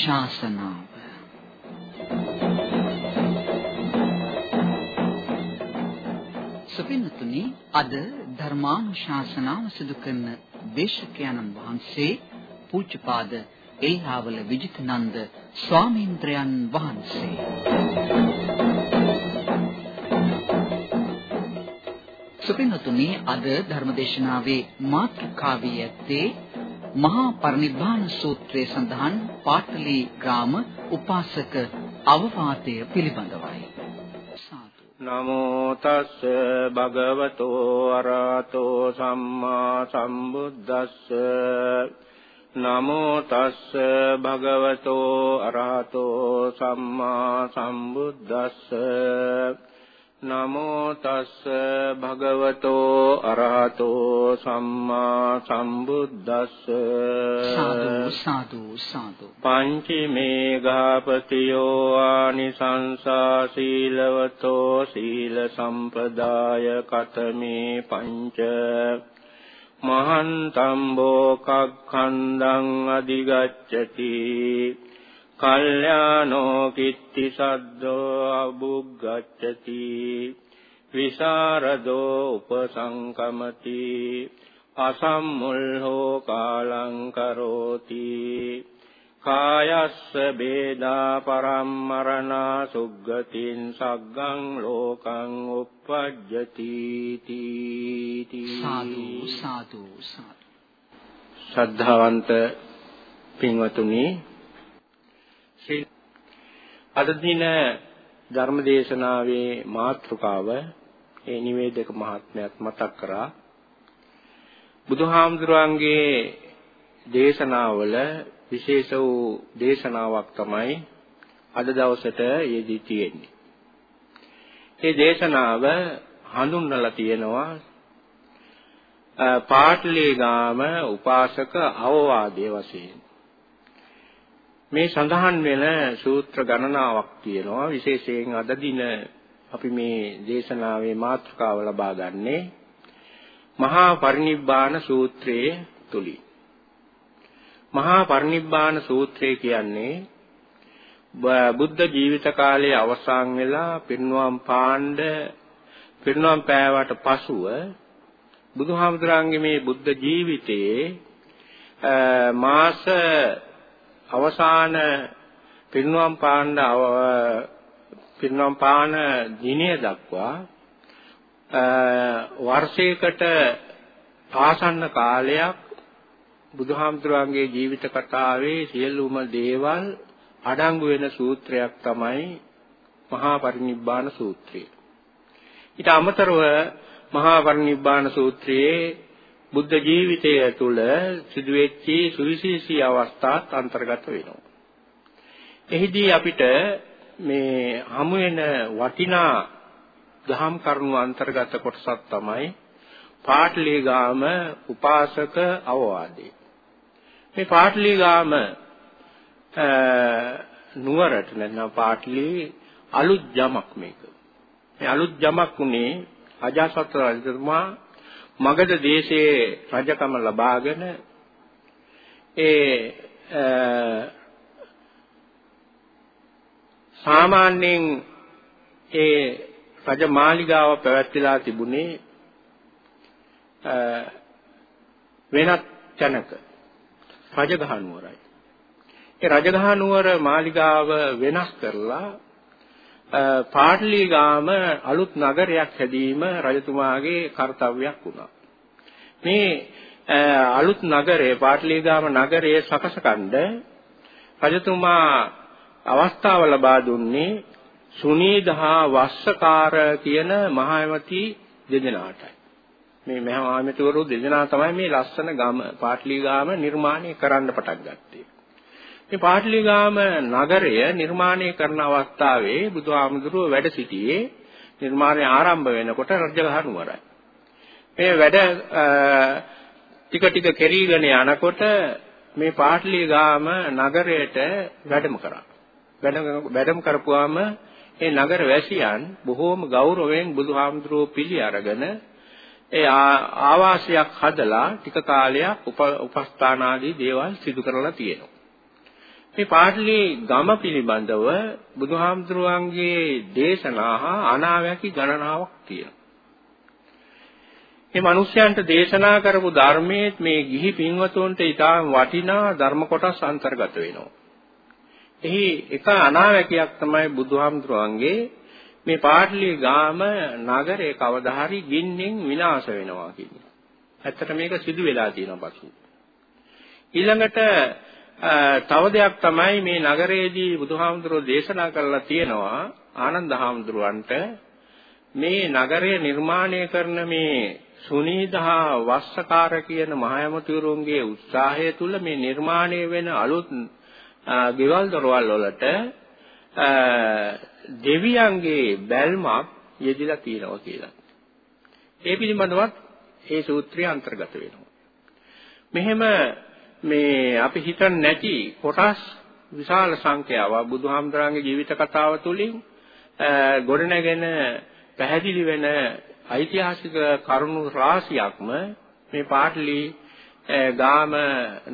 ශාසනාව. සුපින්නතුනි අද ධර්මානුශාසනාව සිදු කරන දේශකයන්න් වහන්සේ පූජ්‍යපාද එල්හාවල විජිතනන්ද ස්වාමීන්ද්‍රයන් වහන්සේ. සුපින්නතුනි අද ධර්මදේශනාවේ මාතෘකාවේ ඇත්තේ මහා පරිනිබ්බාන සූත්‍රයේ සඳහන් පාටලී ග්‍රාම උපාසක අවවාදය පිළිබඳවයි. නමෝ තස්ස භගවතෝ අරහතෝ සම්මා සම්බුද්දස්ස. නමෝ තස්ස භගවතෝ අරහතෝ සම්මා සම්බුද්දස්ස. නමෝ තස්ස භගවතෝ අරහතෝ සම්මා සම්බුද්දස්ස සාදු සාදු සාදු පංචමේ ගාපතියෝ ආනිසංසා සීලවතෝ සීල සම්පදාය කතමේ පංච මහන්තම් බෝකක්ඛන්දං අදිගච්ඡති කල්යානෝ කිත්ති සද්දෝ අබුග්ගච්ඡති විසරදෝ උපසංකමති අසම්මුල්හෝ කාලං කරෝති කායස්ස බේදා පරම්මරණා සුග්ගතින් සග්ගං ලෝකං uppajjati තීති සාදු සාදු සාදු. ශ්‍රද්ධාවන්ත පින්වතුනි අද දින ධර්මදේශනාවේ මාතෘකාව ඒ නිවේදක මහත්මයාත් මතක් කරා බුදුහාමුදුරන්ගේ දේශනාවල විශේෂ වූ දේශනාවක් තමයි අද දවසට යෙදී තියෙන්නේ. මේ දේශනාව හඳුන්වලා තියෙනවා පාටලී ගාම උපාසක අවවාදයේ වශයෙන්. මේ සඳහන් වෙන සූත්‍ර ගණනාවක් තියෙනවා. විශේෂයෙන් අද දින අපි මේ දේශනාවේ මාතෘකාව ලබා ගන්නේ මහා පරිනිබ්බාන සූත්‍රයේ තුලින්. මහා පරිනිබ්බාන සූත්‍රය කියන්නේ බුද්ධ ජීවිත කාලයේ අවසන් වෙලා පිරිනුවම් පාණ්ඩ පිරිනුවම් පෑවට පසුව බුදුහාමුදුරන්ගේ මේ බුද්ධ ජීවිතයේ මාස අවසාන පිරිනුවම් පාන්න පිරිනුවම් පාන දිනය දක්වා වර්ෂයකට ආසන්න කාලයක් බුදුහාමුදුරන්ගේ ජීවිත කතාවේ සියලුම දේවල් අඩංගු වෙන සූත්‍රයක් තමයි මහා පරිනිබ්බාන සූත්‍රය. ඊට අමතරව මහා පරිනිබ්බාන සූත්‍රයේ බුද්ධ ජීවිතය තුළ සිදුවෙච්ච සුවිශේෂී අවස්ථාත් අන්තර්ගත වෙනවා. එහිදී අපිට මේ හමු වෙන වටිනා දහම් කරුණු අන්තර්ගත කොටසක් තමයි පාටලීගාම උපාසක අවවාදේ. මේ පාටලීගාම නුවරට නැත්නම් පාටලී අලුත් ජමක් මේක. මේ අලුත් ජමක් උනේ අජාසත් රජතුමා මගධ දේශයේ රජකම ලබාගෙන ඒ සාමාන්‍යයෙන් ඒ රජ මාලිගාව පැවැත්විලා තිබුණේ වෙනත් තැනක රජගහ නුවරයි. ඒ රජගහ නුවර මාලිගාව වෙනස් කරලා පාටලීගාම අලුත් නගරයක් හැදීම රජතුමාගේ කාර්යයක් වුණා. මේ අලුත් නගරය පාටලීගාම නගරයේ සකසකණ්ඩ රජතුමා අවස්ථාව ලබා දුන්නේ සුනීදහා වස්සකාර කියන මහායමති දෙදෙනාටයි. මේ මහායමතිවරු දෙදෙනා තමයි මේ ලස්සන ගම පාටලීගාම නිර්මාණය කරන්න පටන් ගත්තේ. මේ පාටලිගාම නගරය නිර්මාණය කරන අවස්ථාවේ බුදුහාමුදුරුව වැඩ සිටියේ නිර්මාණය ආරම්භ වෙනකොට රජගහ නුවරයි. මේ වැඩ ටික ටික කෙරීගෙන යනකොට මේ පාටලිගාම නගරයට වැඩම කරා. වැඩම කරපුවාම ඒ නගර වැසියන් බොහෝම ගෞරවයෙන් බුදුහාමුදුරුව පිළි අරගෙන ඒ ආවාසයක් හදලා ටික කාලයක් උපස්ථාන ආදී දේවල් සිදු කරලා තියෙනවා. මේ පාටලී ගම පිළිබඳව බුදුහාමුදුරුවන්ගේ දේශනා හා අනාවැකි ගණනාවක් තියෙනවා. මේ මිනිස්යන්ට දේශනා කරපු ධර්මයේ මේ ගිහි පින්වතුන්ට ඊටාම් වටිනා ධර්ම කොටස් අන්තර්ගත වෙනවා. එහි එක අනාවැකියක් තමයි බුදුහාමුදුරුවන්ගේ මේ පාටලී ගාම නගරේ කවදා හරි ගින්නෙන් විනාශ වෙනවා කියන්නේ. ඇත්තට මේක සිදු වෙලා තියෙනවා පසු. ඊළඟට තව දෙයක් තමයි මේ නගරයේදී බුදුහාමුදුරුවෝ දේශනා කරලා තියෙනවා ආනන්ද හාමුදුරුවන්ට මේ නගරය නිර්මාණය කරන මේ සුනීදහා වස්සකාර කියන මහයමතුරුන්ගේ උත්සාහය තුල මේ නිර්මාණය වෙන අලුත් ගෙවල් දොරවල් වලට දෙවියන්ගේ බැල්මක් යෙදිලා තියෙනවා කියලා. ඒ පිළිබඳවත් ඒ සූත්‍රය අන්තර්ගත වෙනවා. මෙහෙම මේ අපි හිතන්නේ නැති කොටස් විශාල සංඛ්‍යාවක් බුදුහාමුදුරන්ගේ ජීවිත කතාව තුළින් ගොඩනැගෙන පැහැදිලි වෙන ඓතිහාසික කරුණු රාශියක්ම මේ පාටලි ගාම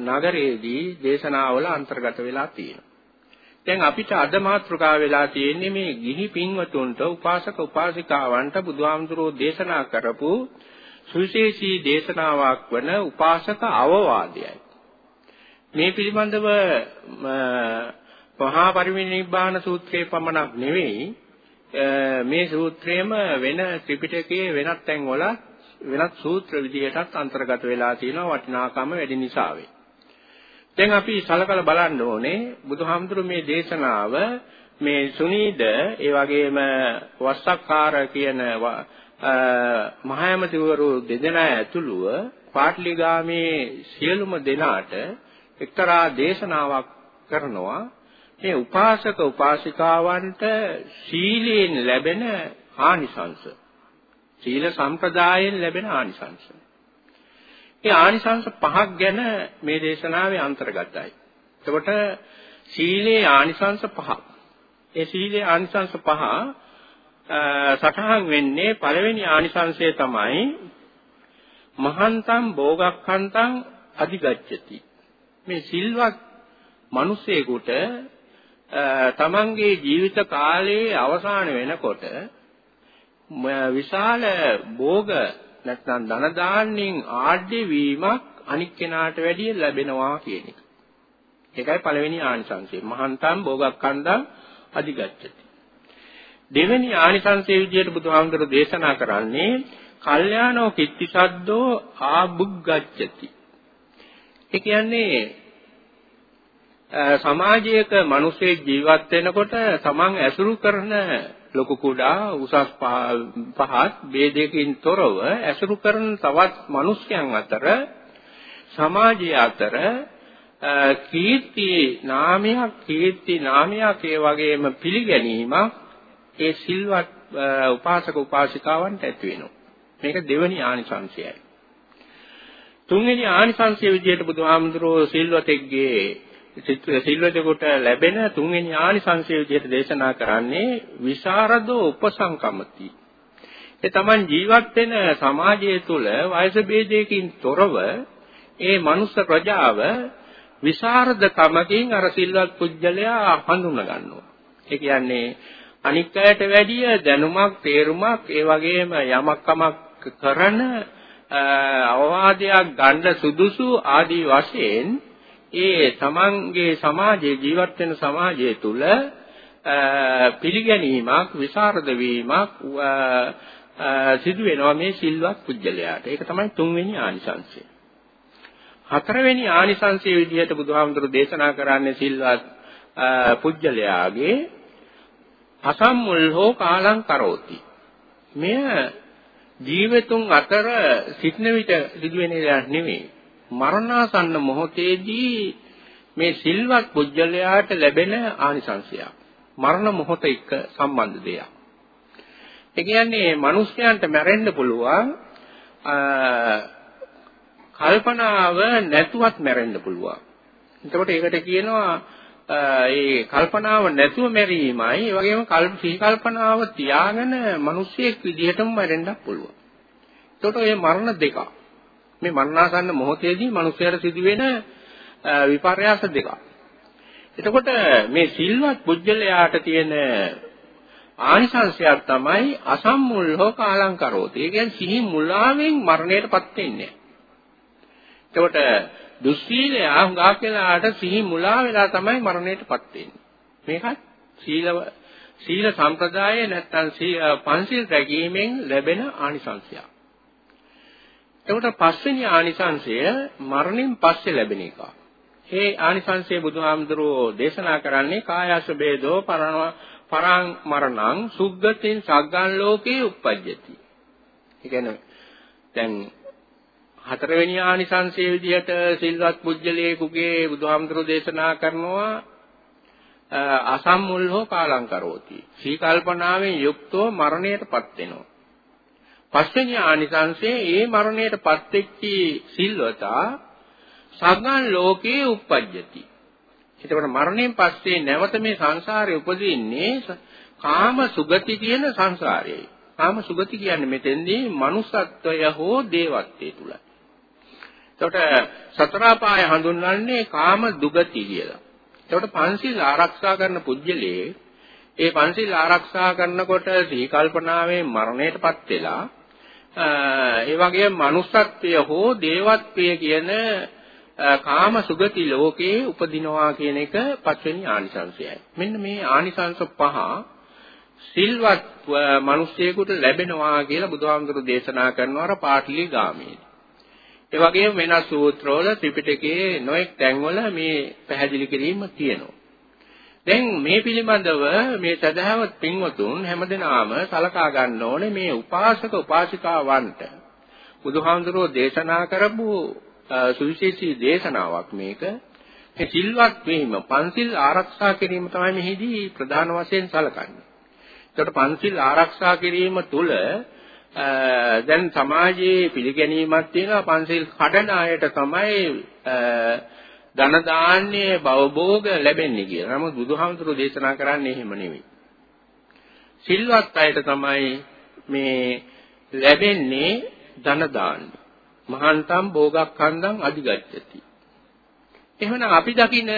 නගරයේදී දේශනාවල අන්තර්ගත වෙලා තියෙනවා. දැන් අපිට අද මාතෘකාව වෙලා තියෙන්නේ මේ ගිහි පින්වතුන්ට උපාසක උපාසිකාවන්ට බුදුහාමුදුරෝ දේශනා කරපු සුවිශේෂී දේශනාවක් වන උපාසක අවවාදයයි. මේ පිළිබඳව මහා පරිනිබ්බාන සූත්‍රයේ පමණක් නෙවෙයි මේ සූත්‍රයේම වෙන ත්‍රිපිටකයේ වෙනත් තැන්වල වෙනත් සූත්‍ර විදිහටත් අන්තර්ගත වෙලා තියෙනවා වටිනාකම වැඩි නිසා වේ. දැන් අපි සලකලා බලන්න ඕනේ බුදුහාමුදුරු මේ දේශනාව මේ සුනීද ඒ වගේම වස්සක්කාර කියන මහයමතිවරු දෙදෙනා ඇතුළුව පාටලිගාමේ සියලුම දෙනාට එක්තරා දේශනාවක් කරනවා මේ උපාසක උපාසිකාවන්ට සීලයෙන් ලැබෙන ආනිසංස. සීල සම්ප්‍රදායෙන් ලැබෙන ආනිසංස. ඒ ආනිසංස පහක් ගැන මේ දේශනාවේ අන්තර්ගතයි. එතකොට සීලේ ආනිසංස පහ. ඒ සීලේ ආනිසංස පහ සටහන් වෙන්නේ පළවෙනි ආනිසංසය තමයි මහන්තම් භෝගක්ඛන්තං අධිගච්ඡති. මේ සිල්වත් මිනිසෙකුට තමන්ගේ ජීවිත කාලයේ අවසාන වෙනකොට විශාල භෝග නැත්නම් ධන දාන්නෙන් ආඩ්‍ය වීමක් අනික් කෙනාට වැඩිය ලැබෙනවා කියන එක. ඒකයි පළවෙනි ආනිසංසය. මහන්තම් භෝගක්ඛන්දං අධිගච්ඡති. දෙවෙනි ආනිසංසයේ විදිහට බුදුහාමුදුරු දේශනා කරන්නේ කල්යාණෝ කිත්තිසද්දෝ ආබුග්ගච්ඡති. ඒ කියන්නේ සමාජයක මිනිස්සේ ජීවත් වෙනකොට තමන් ඇසුරු කරන ලොකු කුඩා උසස් පහත් ભેදයකින් තොරව ඇසුරු කරන තවත් මිනිස්යන් අතර සමාජය අතර කීර්ති නාමයක් කීර්ති නාමයක් ඒ වගේම පිළිගැනීමක් ඒ සිල්වත් උපාසක උපාසිකාවන්ට ඇති වෙනවා. මේක දෙවනි ආනිසංශයයි. තුන්වෙනි ආනිසංසය විදිහට බුදුහාමුදුරුවෝ සිල්වතෙක්ගේ සිල්වතෙකුට ලැබෙන තුන්වෙනි ආනිසංසය විදිහට දේශනා කරන්නේ විසරදෝ උපසංකමති. ඒ තමන් ජීවත් වෙන සමාජය තුළ වයස ભેදයකින් තොරව ඒ මනුස්ස ප්‍රජාව විසරද කමකින් අර සිල්වත් පුජ්‍යලයා හඳුන ගන්නවා. ඒ කියන්නේ අනික් අයට වැඩිය දැනුමක්, තේරුමක්, ඒ වගේම යමක් කමක් කරන අවවාදයක් ගන්න සුදුසු ආදී වශයෙන් ඒ තමන්ගේ සමාජයේ ජීවත් වෙන සමාජය තුළ පිළිගැනීමක් විසරද වීමක් සිදු වෙනවා මේ සිල්වත් පුජ්‍යලයාට. ඒක තමයි තුන්වෙනි ආනිසංසය. හතරවෙනි ආනිසංසයේ විදිහට බුදුහාමුදුරු දේශනා කරන්නේ සිල්වත් පුජ්‍යලයාගේ අසම්මුල් හෝ කාලං කරෝති. මෙය ජීවතුන් අතර සිටින විට සිදුවෙන දෙයක් නෙමෙයි. මරණාසන්න මොහොතේදී මේ සිල්වත් පුජ්‍යලයාට ලැබෙන ආනිසංශයක්. මරණ මොහොත එක්ක සම්බන්ධ දෙයක්. ඒ කියන්නේ මිනිස්යන්ට මැරෙන්න පුළුවන් කල්පනාව නැතුවත් මැරෙන්න පුළුවන්. එතකොට ඒකට කියනවා ඒ කල්පනාව නැතුව මැරීමයි ඒ වගේම සිහි කල්පනාව තියාගෙන මිනිස්සෙක් විදිහටම මැරෙන්නත් පුළුවන්. එතකොට මේ මරණ දෙක. මේ මරණාසන්න මොහොතේදී මිනිසයාට සිදුවෙන විපර්යාස දෙක. එතකොට මේ සිල්වත් පුජ්‍යලයාට තියෙන ආනිසංශයක් තමයි අසම්මුල්හෝ කාලංකරෝති. ඒ කියන්නේ සිහි මුලාවෙන් මරණයටපත් වෙන්නේ. එතකොට දුස්සීලයා හුඟා කියලාට සිහි මුලා වෙලා තමයි මරණයටපත් වෙන්නේ. මේකත් සීල සීල සම්ප්‍රදාය නැත්තම් පංචිල් රැකීමෙන් ලැබෙන ආනිසංශයක්. එතකොට පස්වෙනි ආනිසංශය මරණයෙන් පස්සේ ලැබෙන එක. මේ ආනිසංශය බුදුහාමුදුරුවෝ දේශනා කරන්නේ කායස බේදෝ පරණ පරං මරණං සුග්ගතින් සග්ගන් ලෝකේ උප්පජ්ජති. ඒ කියන්නේ දැන් හතරවෙනි ආනිසංසයේ විදිහට සිල්වත් පුජ්‍යලේකුගේ බුදුහාමුදුරුවෝ දේශනා කරනවා අසම්මුල්හෝ කාලං කරෝති. සීකල්පනාවෙන් යුක්තව මරණයටපත් වෙනවා. පස්වෙනි ආනිසංසයේ ඒ මරණයටපත් වෙච්ච සිල්වතා සග්ගන් ලෝකේ උප්පජ්ජති. එතකොට මරණයෙන් පස්සේ නැවත මේ සංසාරේ උපදින්නේ කාම සුගති කියන සංසාරයේ. කාම සුගති කියන්නේ මෙතෙන්දී manussත්වය හෝ දේවත්වයේ තුලයි. එතකොට සතරාපාය හඳුන්වන්නේ කාම දුගති කියලා. එතකොට පංචශීල ආරක්ෂා කරන පුජ්‍යලේ ඒ පංචශීල ආරක්ෂා කරනකොට සිහි කල්පනාවෙන් මරණයටපත් වෙලා ඒ වගේම manussත්වය හෝ දේවත්වය කියන කාම සුගති ලෝකේ උපදිනවා කියන එක පස්වෙනි ආනිසංශයයි. මෙන්න මේ ආනිසංශ පහ සිල්වත් මිනිසෙකුට ලැබෙනවා කියලා බුදුහාමුදුරු දේශනා කරනවා අර පාටලී ගාමීදී. ඒ වගේම වෙනස් සූත්‍රවල ත්‍රිපිටකයේ නොඑක් තැන්වල මේ පැහැදිලි කිරීම තියෙනවා. දැන් මේ පිළිබඳව මේ සදහවත් පින්වතුන් හැමදෙනාම සලකා ගන්න ඕනේ මේ උපාසක උපාසිකාවන්ට බුදුහාමුදුරුවෝ දේශනා කරපු සුවිශේෂී දේශනාවක් මේක. මේ සිල්වත් වීම පන්සිල් ආරක්ෂා කිරීම තමයි මෙහිදී ප්‍රධාන වශයෙන් සලකන්නේ. ඒකට පන්සිල් ආරක්ෂා කිරීම තුළ දැන් සමාජයේ පිළිගැනීමක් තියෙනවා පන්සිල් කඩන අයට තමයි ධන දාන්නේ භවභෝග ලැබෙන්නේ කියලා. නමුත් බුදුහාමුදුරුවෝ දේශනා කරන්නේ එහෙම නෙවෙයි. සිල්වත් අයට තමයි මේ ලැබෙන්නේ ධන දාන්නේ. මහන්තම් භෝගක්ඛන්දං අධිගච්ඡති. එහෙනම් අපි දකින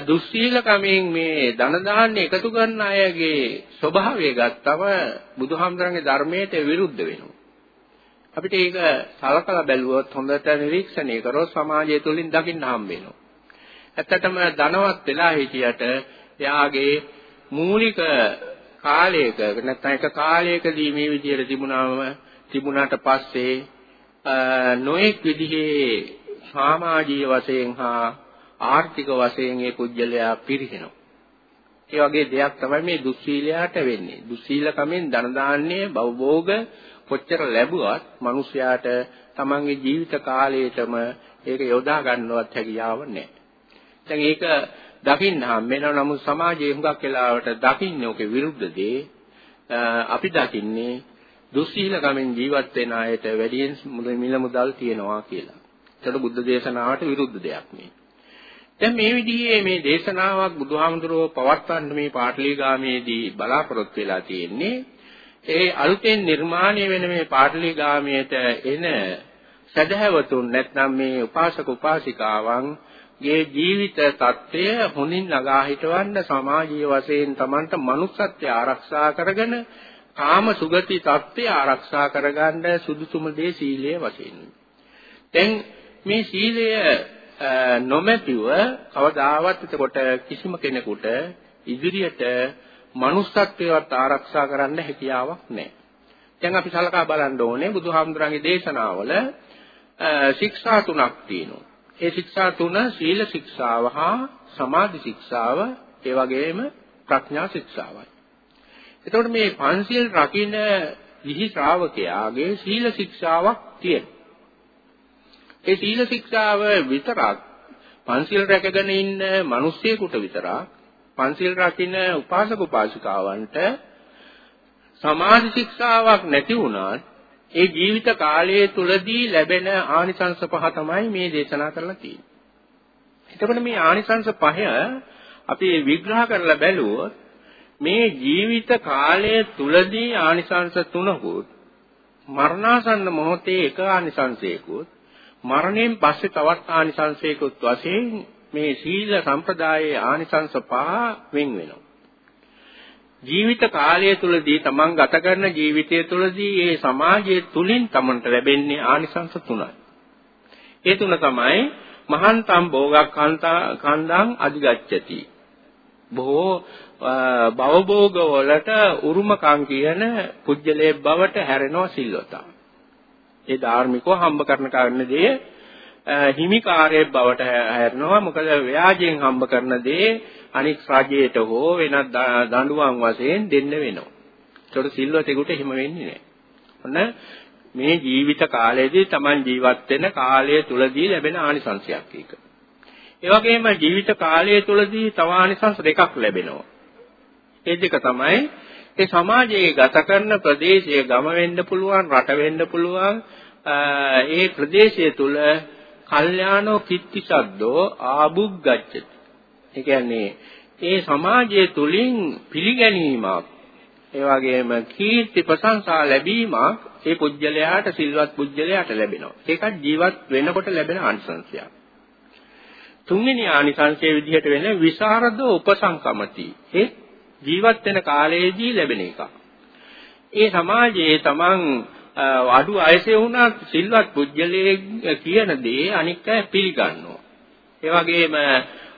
දුස්සීලකමෙන් මේ ධන දාන්න එකතු කරන අයගේ ස්වභාවය ගත්තම බුදුහාමුදුරන්ගේ ධර්මයට විරුද්ධ වෙනවා. අපිට ඒක සලකලා බැලුවොත් හොඳට නිරීක්ෂණය කරොත් සමාජය තුළින් දකින්න හම්බ වෙනවා. ඇත්තටම ධනවත් වෙලා හිටියට එයාගේ මූලික කාලයක නැත්නම් එක කාලයකදී මේ විදිහට තිබුණාම තිබුණාට පස්සේ නොඑක් විදිහේ සමාජීය වශයෙන් හා ආර්ථික වශයෙන් ඒ පුජ්‍යලයා පිරිහෙනවා. ඒ වගේ දෙයක් තමයි මේ දුස්සීලයාට වෙන්නේ. දුස්සීලකමෙන් ධන දාන්නේ භවභෝග කොච්චර ලැබුවත් මිනිසයාට තමන්ගේ ජීවිත කාලයටම ඒක යොදා ගන්නවත් හැකියාව නැහැ. දැන් ඒක දකින්න හම්බෙනවා නමුත් සමාජයේ හුඟක් වෙලාවට දකින්නේ ඔකේ විරුද්ධ දේ අපි දකින්නේ දුස්සීලකමෙන් ජීවත් වෙන අයට වැඩියෙන් මිල මුදල් තියනවා කියලා. ඒකට බුද්ධ දේශනාවට විරුද්ධ දෙයක් මේ. දැන් මේ විදිහේ මේ දේශනාවක් බුදුහාමුදුරුවෝ පවත්වන්න මේ පාටලීගාමේදී බලාපොරොත්තු වෙලා තියෙන්නේ ඒ අලුතෙන් නිර්මාණය වෙන මේ පාටලීගාමයට එන සදහැවතුන් නැත්නම් මේ උපාසක උපාසිකාවන් ගේ ජීවිත தත්ත්වය හොඳින් නගා හිටවන්න සමාජීය වශයෙන් Tamanට manussත්වය ආරක්ෂා කරගෙන කාම සුගති தත්ත්වය ආරක්ෂා කරගන්න සුදුසුම දේ සීලය වශයෙන්. දැන් මේ සීලය නොමැතිව කවදාවත් එතකොට කිසිම කෙනෙකුට ඉදිරියට manussත්වයට ආරක්ෂා කරන්න හැකියාවක් නැහැ. දැන් අපි සලකා බලන්න ඕනේ බුදුහාමුදුරන්ගේ දේශනාවල ශික්ෂා තුනක් තියෙනවා. ඒ ශික්ෂා තුන සීල ශික්ෂාව හා සමාධි ශික්ෂාව ඒ වගේම ප්‍රඥා ශික්ෂාවයි. එතකොට මේ පංචශීල රකින්න විහි ශ්‍රාවකයාගේ සීල ශික්ෂාවක් තියෙනවා. ඒ සීල ශික්ෂාව විතරක් පංචශීල රැකගෙන ඉන්න මිනිස්සෙකුට විතරක් පංචශීල රකින්න උපාසක උපාසිකාවන්ට සමාධි ශික්ෂාවක් නැති වුණත් ඒ ජීවිත කාලයේ තුලදී ලැබෙන ආනිසංස පහ තමයි මේ දේශනා කරලා තියෙන්නේ. එතකොට මේ ආනිසංස පහ අපි විග්‍රහ කරලා බැලුවොත් මේ ජීවිත කාලය තුලදී ආනිසංස තුනකුත් මරණාසන්න මොහොතේ එක ආනිසංසයකුත් මරණයෙන් පස්සේ තවත් ආනිසංසයකුත් වශයෙන් මේ සීල සම්ප්‍රදායේ ආනිසංස පහ වෙන් වෙනවා. ජීවිත කාලය තුලදී තමන් ගත කරන ජීවිතය තුලදී මේ සමාජය තුලින් තමන්ට ලැබෙන්නේ ආනිසංස තුනයි. ඒ තුන තමයි මහන්තම් භෝගක්ඛන්දං අධිගච්ඡති. බොහෝ භවභෝග වලට උරුමකම් කියන පුජ්‍යලේ බවට හැරෙනවා සිල්වතා. ඒ ධාර්මිකව හම්බ කරන කරන දේ හිමිකාරයේ බවට හැරෙනවා. මොකද ව්‍යාජයෙන් හම්බ කරන දේ අනික් රජයට හෝ වෙනත් දඬුවම් වශයෙන් දෙන්න වෙනවා. ඒකට සිල්වතෙකුට එහෙම වෙන්නේ නැහැ. ඔන්න මේ ජීවිත කාලයේදී Taman ජීවත් වෙන කාලය තුලදී ලැබෙන ආනිසංසයක් ඒක. ඒ වගේම ජීවිත කාලය තුලදී තව ආනිසංස දෙකක් ලැබෙනවා. ඒ දෙක තමයි ඒ සමාජයේ ගත කරන ප්‍රදේශයේ ගම වෙන්න පුළුවන් රට වෙන්න පුළුවන් ඒ ප්‍රදේශය තුල කල්යාණෝ කිත්තිසද්දෝ ආබුග්ගච්ඡති. ඒ කියන්නේ ඒ සමාජය තුලින් පිළිගැනීමක් ඒ වගේම කීර්ති ප්‍රශංසා ලැබීමක් ඒ පුජ්‍යලයාට සිල්වත් පුජ්‍යලයාට ලැබෙනවා. ඒකත් ජීවත් වෙනකොට ලැබෙන ආනිසංසයක්. තුන්වෙනි ආනිසංසයේ විදිහට වෙන විසරද උපසංකමති. ඒ ජීවත් වෙන කාලයේදී ලැබෙන එක. ඒ සමාජයේ තමන් අඩු අයසේ වුණත් සිල්වත් පුජ්‍යලයේ කියන දේ අනික් අය පිළිගන්නවා. ඒ වගේම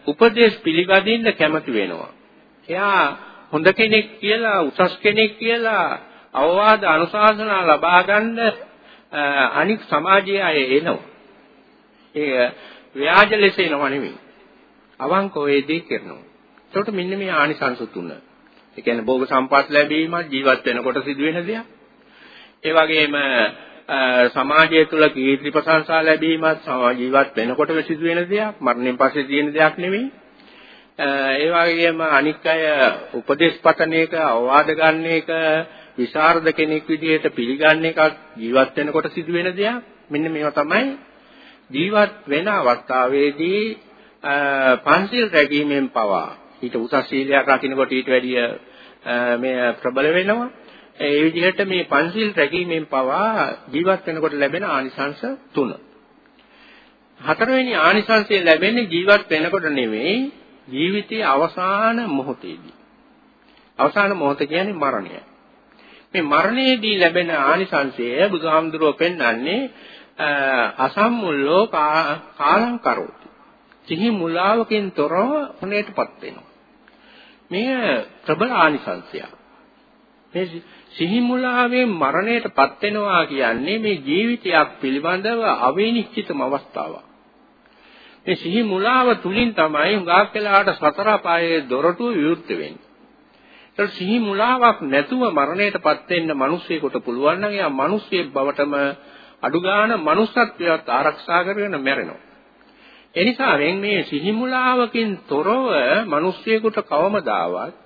උපදේශ පිළිගදින්න කැමති වෙනවා. එයා හොඳ කෙනෙක් කියලා උසස් කෙනෙක් කියලා අවවාද අනුශාසනා ලබා ගන්න අනික් සමාජයේ අය එනවා. ඒ ව්‍යාජ ලෙස එනවා නෙමෙයි. අවංකව ඒ දේ කරනවා. ඒකට මෙන්න මේ ආනිසංස තුන. ඒ කියන්නේ භෝග සම්පත් ලැබීම ජීවත් වෙනකොට සිදුවෙන දෙයක්. ඒ වගේම සමාජය තුළ කීර්ති ප්‍රශංසා ලැබීමත් ජීවත් වෙනකොට සිදුවෙන දෙයක්. මරණයෙන් පස්සේ තියෙන දෙයක් නෙමෙයි. ඒ වගේම අනික් අය උපදේශ පතන එක, අවවාද ගන්න එක, විශාරද කෙනෙක් විදිහට පිළිගන්න එකක් ජීවත් වෙනකොට සිදුවෙන දෙයක්. මෙන්න මේවා තමයි ජීවත් වෙන අවස්ථාවේදී පංචිල් රැකීමෙන් පවා ඊට උසස් සීලයක් රකින්නකොට ඊට වැඩිය මේ ප්‍රබල වෙනවා. ඒ විදිහට මේ පංචිල් රැකීමෙන් පවා ජීවත් වෙනකොට ලැබෙන ආනිසංශ තුන. හතරවෙනි ආනිසංශය ලැබෙන්නේ ජීවත් වෙනකොට නෙමෙයි ජීවිතයේ අවසාන මොහොතේදී. අවසාන මොහොත කියන්නේ මරණය. මේ මරණයේදී ලැබෙන ආනිසංශය බුදුහාමුදුරුවෝ පෙන්වන්නේ අසම්මුල්ලෝ කාලං කරෝති. සිහි මුලාවකින් තොරව උණේටපත් වෙනවා. මේ ප්‍රබල ආනිසංශයක්. මේ සිහි මුලාවෙන් මරණයටපත් වෙනවා කියන්නේ මේ ජීවිතයක් පිළිබඳව අවිනිශ්චිතම අවස්ථාවක්. මේ සිහි මුලාව තුලින් තමයි හුඟක් වෙලාවට සතර පායේ දොරටුව විවෘත වෙන්නේ. ඒක සිහි මුලාවක් නැතුව මරණයටපත් වෙන්න මිනිස්සෙකුට පුළුවන් නම් එයා මිනිස්සෙක් බවටම අඩු ගන්න manussත්වයට ආරක්ෂා කරගෙන මැරෙනවා. එනිසා මේ සිහිමුලාවකින් තොරව මිනිස්සෙකුට කවමදාවත්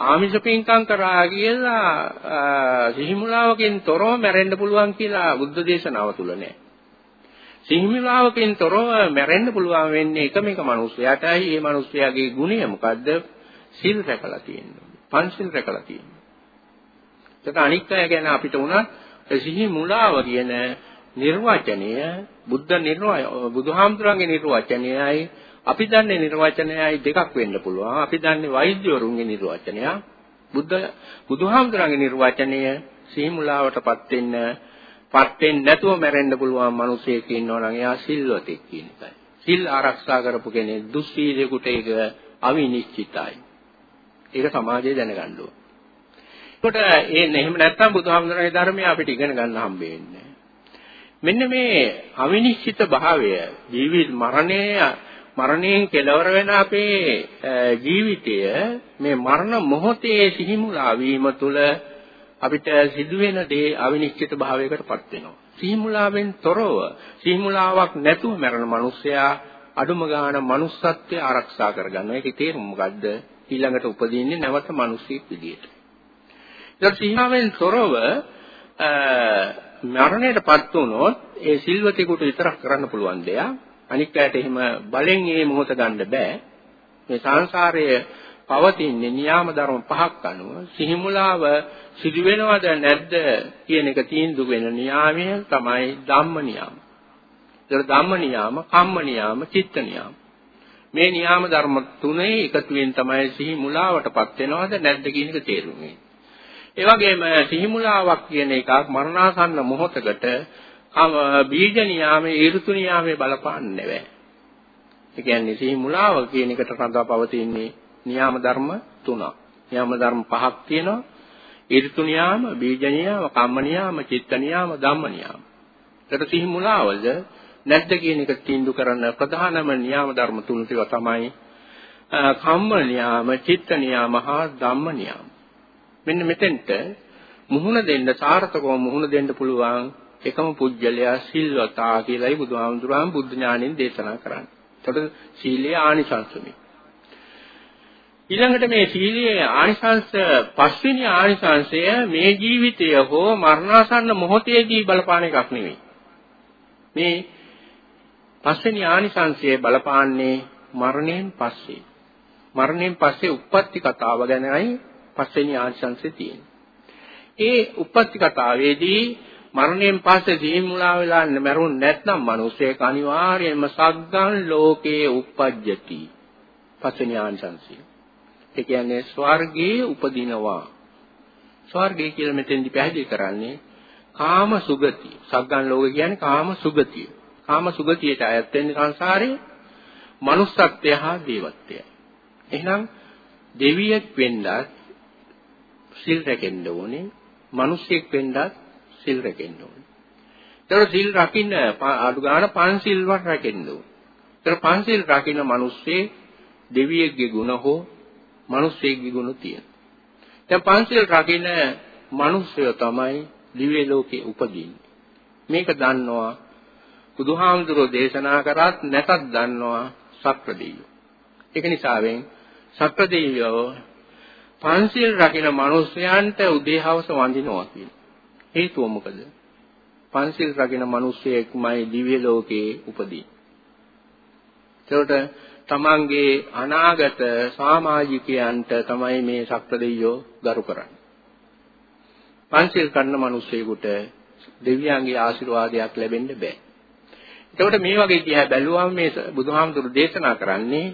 ආමිෂ පින්කම් කරා කියලා සිහිමුලාවකින් තොරව මැරෙන්න පුළුවන් කියලා බුද්ධ දේශනාව තුල නැහැ. සිහිමුලාවකින් තොරව මැරෙන්න පුළුවන් වෙන්නේ එකම එක මිනිසයාටයි. ඒ මිනිසයාගේ ගුණය මොකද්ද? සිල් රැකලා තියෙනවා. පංචිල් රැකලා තියෙනවා. ඒක අනික් අය ගැන අපිට උනත් සිහිමුලාව කියන නිර්වචනය බුද්ධ නිර්වචනය බුදුහාමුදුරන්ගේ නිර්වචනයයි අපි දන්නේ නිර්වචනයයි දෙකක් වෙන්න පුළුවන්. අපි දන්නේ වෛද්‍යවරුන්ගේ නිර්වචනය. බුද්ධ බුදුහාමුදුරන්ගේ නිර්වචනය සීමුලාවටපත් වෙන්න පත් වෙන්නේ නැතුව මැරෙන්න පුළුවන් මිනිසෙක් ඉන්නවා නම් එයා සිල්වතෙක් කියන එකයි. සිල් ආරක්ෂා කරපු කෙනෙක් දුස්සීලයකට ඒක අවිනිශ්චිතයි. ඒක සමාජයේ දැනගන්න ඕන. ඒකට ඒ එහෙම නැත්නම් බුදුහාමුදුරන්ගේ ධර්මය අපිට ඉගෙන ගන්න හම්බෙන්නේ මෙන්න මේ අවිනිශ්චිත භාවය ජීවිත මරණය මරණයෙන් කෙලවර වෙන අපේ ජීවිතය මේ මරණ මොහොතේ සිහිමුලා වීම තුළ අපිට සිදුවෙන දේ අවිනිශ්චිත භාවයකටපත් වෙනවා. සිහිමුලාවෙන් තොරව සිහිමුලාවක් නැතුව මරණ මිනිසයා අඩුම ගාන manussත්වය ආරක්ෂා කරගන්නවා. ඒකේ තේරුම මොකද්ද? ඊළඟට උපදින්නේ නැවත මිනිසෙක් විදියට. ඒක සිහිනාවෙන් තොරව මරණයටපත් වුණොත් ඒ සිල්වතෙකුට විතරක් කරන්න පුළුවන් දෙයක්. අනික් අයට එහෙම බලෙන් මේ මොහොත ගන්න බෑ. මේ සංසාරයේ පවතින්නේ නියාම ධර්ම පහක් අනුව සිහිමුලාව සිදු වෙනවද නැද්ද කියන එක තීන්දුව වෙන නියාමය තමයි ධම්ම නියාම. ඒක ධම්ම නියාම, කම්ම නියාම, චිත්ත නියාම. මේ න්‍යාම ධර්ම තුනේ එකතුවෙන් තමයි සිහි මුලාවටපත් වෙනවද නැද්ද කියන එක තේරුම් ගන්නේ. ඒ වගේම සිහි මුලාවක් කියන එකක් මරණාසන්න මොහොතකට බීජ නියාමයේ ඍතු නියාමයේ බලපාන්නේ නැහැ. ඒ කියන්නේ සිහි මුලාව කියන එකට රඳා පවතින්නේ නියාම ධර්ම තුනක්. නියාම ධර්ම පහක් තියෙනවා. ඍතු නියාම, බීජ නියාම, කම්ම නියාම, චිත්ත නියාම, ධම්ම නියාම. ඒතර සිහි මුලාවද නැද්ද කියන එක තීන්දුව කරන ප්‍රධානම නියාම ධර්ම තුන ටික තමයි කම්ම නියාම, චිත්ත නියාම හා ධම්ම නියාම. මෙන්න මෙතෙන්ට මුහුණ දෙන්න සාර්ථකව මුහුණ දෙන්න පුළුවන් එකම පුජ්‍යලයා සිල්වතා කියලායි බුදුහාමුදුරන් බුද්ධ ඥාණයෙන් දේශනා කරන්නේ. එතකොට සීලයේ ආනිසංසමයි. ඊළඟට මේ සීලයේ ආනිසංස පස්වෙනි ආනිසංසය මේ ජීවිතය හෝ මරණාසන්න මොහොතේදී බලපාන එකක් නෙවෙයි. මේ පස්වෙනි ආනිසංසය බලපාන්නේ මරණයෙන් පස්සේ. මරණයෙන් පස්සේ උප්පත්ති කතාව ගැනයි පස්වෙනි ආනිසංසය තියෙන්නේ. ඒ උප්පත්ති කතාවේදී මරණයෙන් පස්සේ දීමුලා වෙලා මරුන් නැත්නම් මිනිසෙක් අනිවාර්යයෙන්ම සග්ගන් ලෝකේ උප්පජ්ජති. පස්වෙනි ආනිසංසය. ඒ කියන්නේ ස්වර්ගයේ උපදිනවා. ස්වර්ගය කියලා මෙතෙන්දි පැහැදිලි කරන්නේ කාම සුගතිය. සග්ගන් ලෝක කියන්නේ කාම සුගතිය. කාම සුගතියට අයත් වෙන්නේ සංසාරේ manussත්වය හා දේවත්වය. එහෙනම් දෙවියෙක් වෙන්නත් සිල් රැකෙන්න ඕනේ. මිනිසෙක් වෙන්නත් සිල් රැකෙන්න ඕනේ. ඒතර සිල් රකින්න අඩු ගන්න පන්සිල්වත් රැකෙන්න ඕනේ. ඒතර පන්සිල් රකින්න මිනිස්සේ දෙවියෙක්ගේ ගුණ හෝ මිනිස්සෙක්ගේ ගුණ තියෙනවා. දැන් පන්සිල් රකින්න මිනිස්සය තමයි දිව්‍ය ලෝකේ උපදින්නේ. මේක දන්නවා බුදුහාමුදුරෝ දේශනා කරත් නැතත් දන්නවා සක්‍රදෙවියෝ. ඒක නිසාවෙන් සක්‍රදෙවියෝ පන්සිල් රකින්න මිනිසයන්ට උදේ හවස වඳිනවා කියන. හේතුව මොකද? පන්සිල් රකින්න මිනිසෙක්මයි දිව්‍ය ලෝකේ උපදී. ඒකට තමන්ගේ අනාගත සමාජිකයන්ට තමයි මේ සක්‍රදෙවියෝ ගරු කරන්නේ. පන්සිල් කන්න මිනිස්සෙකුට දෙවියන්ගේ ආශිර්වාදයක් ලැබෙන්න බෑ. එතකොට මේ වගේ දිහා බැලුවම මේ බුදුහාමුදුරු දේශනා කරන්නේ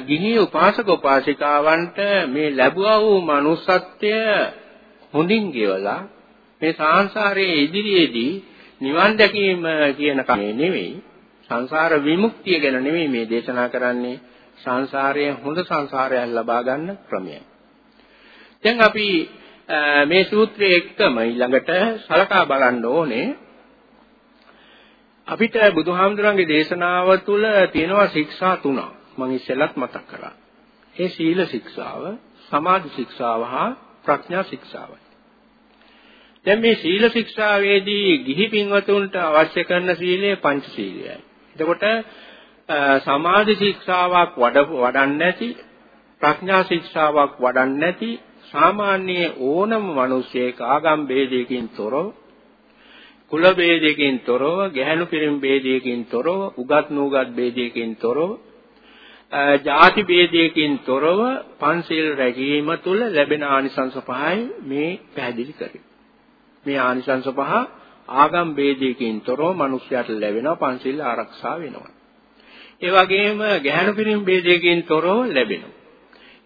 ගිහි උපාසක උපාසිකාවන්ට මේ ලැබුවා වූ manussත්වය හොඳින් ගෙවලා මේ සංසාරයේ ඉදිරියේදී නිවන් දැකීම කියන කමේ නෙවෙයි සංසාර විමුක්තිය ගැන නෙවෙයි මේ දේශනා කරන්නේ සංසාරයේ හොඳ සංසාරයක් ලබා ගන්න ක්‍රමය. දැන් අපි මේ සූත්‍රයේ එක්කම ඊළඟට සලකා බලන්න ඕනේ අපිට බුදුහාමුදුරන්ගේ දේශනාව තුළ තියෙනවා ශික්ෂා තුනක්. මම ඉස්සෙල්ලත් මතක් කරා. ඒ සීල ශික්ෂාව, සමාධි ශික්ෂාව හා ප්‍රඥා ශික්ෂාවයි. දැන් මේ සීල ශික්ෂාවේදී ගිහි පින්වතුන්ට අවශ්‍ය කරන සීලය පංච සීලයයි. එතකොට සමාධි ශික්ෂාවක් වඩන්නේ නැති ප්‍රඥා ශික්ෂාවක් වඩන්නේ නැති සාමාන්‍ය ඕනම මිනිසෙක් ආගම් ભેදයකින් තොරව කුල ભેදයකින් තොරව ගැහණු පිරිම් ભેදයකින් තොරව උගත් නූගත් ભેදයකින් තොරව ජාති ભેදයකින් තොරව පන්සිල් රැකීම තුල ලැබෙන ආනිසංස පහයි මේ පැහැදිලි කරේ මේ ආනිසංස පහ ආගම් ભેදයකින් තොරව මිනිස්යාට ලැබෙනවා පංචශීල ආරක්ෂා වෙනවා. ඒ වගේම ගැහණු පිරිම් ભેදයකින් තොරව ලැබෙනවා.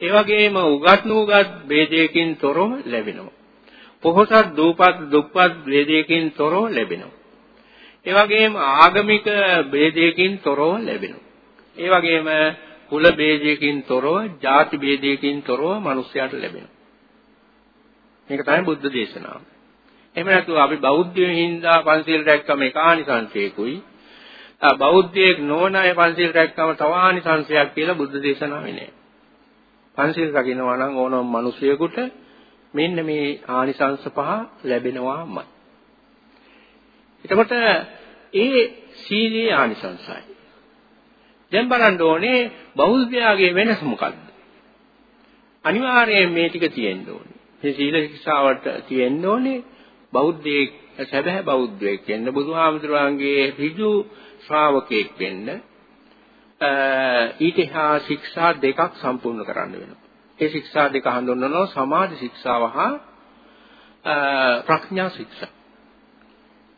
ඒ වගේම උගත් නුගත් ભેදයකින් තොරව ලැබෙනවා. පොහොසත් දූපත් දුප්පත් ભેදයකින් තොරව ලැබෙනවා. ඒ වගේම ආගමික ભેදයකින් තොරව ලැබෙනවා. ඒ වගේම කුල ભેදයකින් තොරව, ಜಾති ભેදයකින් තොරව මිනිස්යාට ලැබෙනවා. මේක තමයි බුද්ධ දේශනාව. එහෙම නැතුව අපි බෞද්ධයෝ හින්දා පන්සිල් රැක්කම ඒකානිසංසයකුයි. බෞද්ධයෙක් නොවන අය පන්සිල් රැක්කම තවානිසංසයක් කියලා බුද්ධ දේශනාවේ නෑ. පන්සිල් රකින්නවා නම් ඕනම මිනිසියෙකුට මෙන්න මේ ආනිසංස පහ ලැබෙනවාමයි. එතකොට ඒ සීලේ ආනිසංසයි. දැන් බලන්න ඕනේ බෞද්ධයාගේ වෙනස මොකක්ද? අනිවාර්යයෙන් මේ ටික තියෙන්න ඕනේ. මේ සීල ශික්ෂාවට තියෙන්න ඕනේ බෞද්ධයෙක් සැබෑ බෞද්ධයෙක් වෙන්න බුදුහාමුදුරන්ගේ ඍජු ශ්‍රාවකයෙක් වෙන්න ඊට හා ශික්ෂා දෙකක් සම්පූර්ණ කරන්න වෙනවා. ඒ ශික්ෂා දෙක හඳුන්වනවා සමාධි ශික්ෂාව හා ප්‍රඥා ශික්ෂා.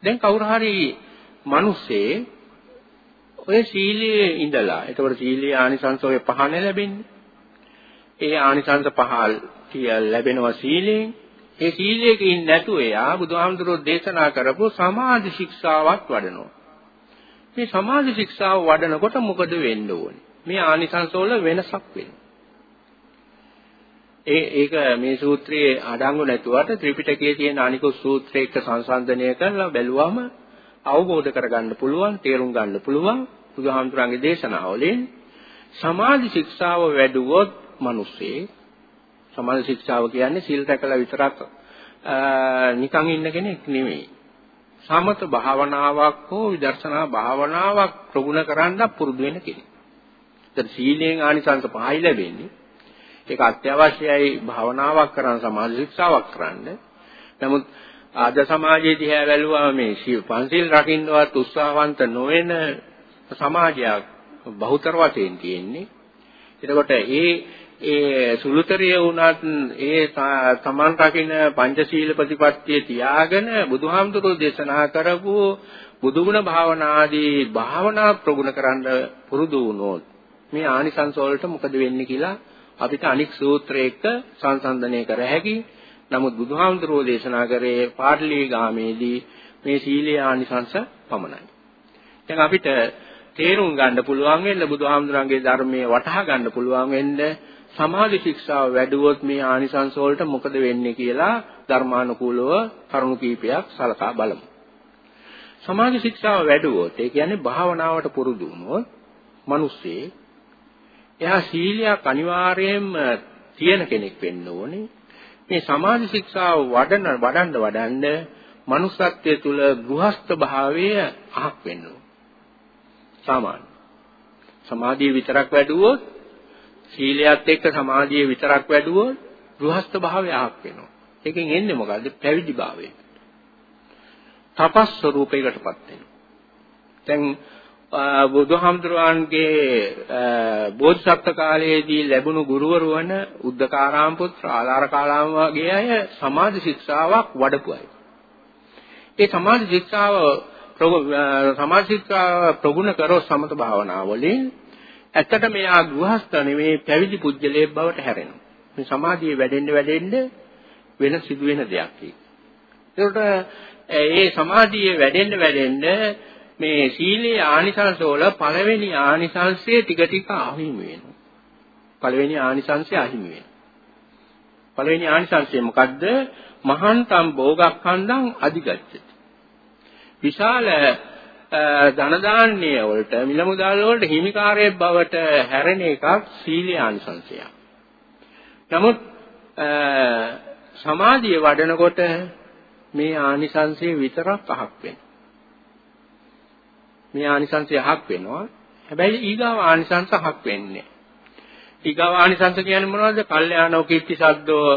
දැන් කවුරු හරි මිනිස්සේ ඔය සීලයේ ඉඳලා එතකොට සීලයේ ආනිසංස ඔය පහන ලැබෙන්නේ. ඒ ආනිසංස පහ ලැබෙනවා සීලයෙන්. ඒ සීලයකින් නැතුව එයා බුදුහාමුදුරුවෝ දේශනා කරපු සමාධි ශික්ෂාවක් වඩනවා. මේ සමාධි ශික්ෂාව වඩනකොට මොකද වෙන්න ඕනේ? මේ ආනිසංස වල වෙනසක් වෙනවා. ඒ ඒක මේ සූත්‍රයේ අඩංගු නැතුවට ත්‍රිපිටකයේ තියෙන අනිකුත් සූත්‍ර එක්ක සංසන්දනය කරලා බැලුවම අවබෝධ කරගන්න පුළුවන්, තේරුම් ගන්න පුළුවන් බුදුහාමුදුරන්ගේ දේශනාවලින් සමාධි ශික්ෂාව වැඩුවොත් මිනිස්සේ සමාධි ශික්ෂාව කියන්නේ සීල් රැකලා විතරක් නිකන් ඉන්න කෙනෙක් නෙමෙයි. සමත භාවනාවක් හෝ විදර්ශනා භාවනාවක් ප්‍රගුණ කරන්න පුරුදු වෙන කෙනෙක්. ඒත් සීලෙන් ආනිසංස පහයි ලැබෙන්නේ. ඒක අත්‍යවශ්‍යයි භාවනාවක් කරන සමාධි ශික්ෂාවක් කරන්න. නමුත් ආද සමාජයේ දිහා බැලුවම මේ පන්සිල් රකින්නවත් උත්සාහවන්ත නොවන සමාජයක් බහුතර වශයෙන් තියෙන්නේ. එතකොට ඒ ඒ සුළුතරිය වුණත් ඒ තමන් රකින්න පංචශීල ප්‍රතිපත්තිය තියාගෙන බුදුහාමුදුරුවෝ දේශනා කරපු බුදුගුණ භාවනා ආදී භාවනා ප්‍රගුණ කරන්න පුරුදු වුණොත් මේ ආනිසංස වලට මොකද වෙන්නේ කියලා අපිට අනික් සූත්‍රයක සංසන්දනය කර හැකි. නමුත් බුදුහාමුදුරුවෝ දේශනා කරේ පාටලී ගාමේදී මේ සීලේ ආනිසංස පමණයි. දැන් අපිට තේරුම් ගන්න පුළුවන් වෙන්න බුදුහාමුදුරන්ගේ ධර්මයේ වටහා ගන්න පුළුවන් වෙන්න සමාධි ශික්ෂාව වැඩුවොත් මේ ආනිසංස වලට මොකද වෙන්නේ කියලා ධර්මානුකූලව කරුණු කීපයක් සලකා බලමු. සමාධි ශික්ෂාව වැඩුවොත් ඒ කියන්නේ භාවනාවට පුරුදු වුණොත් මිනිස්සේ එයා සීලයක් අනිවාර්යයෙන්ම තියෙන කෙනෙක් වෙන්න ඕනේ. මේ සමාධි ශික්ෂාව වඩන වඩන්න වඩන්න manussත්වයේ තුල ගෘහස්ත භාවය අහක් වෙන්න ඕනේ. සාමාන්‍ය. සමාධිය විතරක් වැඩුවොත් සීලයත් එක්ක සමාධිය විතරක් වැඩුවොත් ගෘහස්ත භාවය අහක් වෙනවා. ඒකෙන් එන්නේ මොකද්ද? පැවිදි භාවය. තපස් ස්වરૂපයකටපත් වෙනවා. දැන් බුදුහාමුදුරන්ගේ බෝධිසත්ව කාලයේදී ලැබුණු ගුරුවරු වන උද්දකාරාම පුත්‍ර ආලාරකාලාම වගේ අය සමාධි ශික්ෂාවක් වඩපු අය. ඒ සමාධි ශික්ෂාව සමාධි ශික්ෂාව ප්‍රගුණ කරෝ සමත භාවනාව වලින් ඇත්තට මෙයා ගෘහස්ත නෙමේ පැවිදි පුජ්‍යලයේ බවට හැරෙනවා. මේ සමාධිය වැඩෙන්න වැඩෙන්න වෙන සිදුවෙන දෙයක් ඒක. ඒකට ඒ සමාධිය වැඩෙන්න වැඩෙන්න මේ සීලේ ආනිසංස වල පළවෙනි ආනිසංසයේ ටික ටික අහිමි වෙනවා. පළවෙනි ආනිසංසය අහිමි වෙනවා. පළවෙනි ආනිසංසය මොකද්ද? මහන්තම් භෝගක්ඛන්දං අධිගච්ඡති. විශාල ධන දාන්‍ය වලට මිල මුදල් වලට හිමිකාරයෙක් බවට හැරෙන එකක් සීලේ ආනිසංසයක්. නමුත් සමාධිය වඩනකොට මේ ආනිසංසයේ විතරක් අහක් වෙනවා. මේ ආනිසංසය අහක් වෙනවා. හැබැයි ඊගාව ආනිසංස අහක් වෙන්නේ. ඊගාව ආනිසංස කියන්නේ මොනවද? කල්යාණෝ කීර්ති සද්දෝ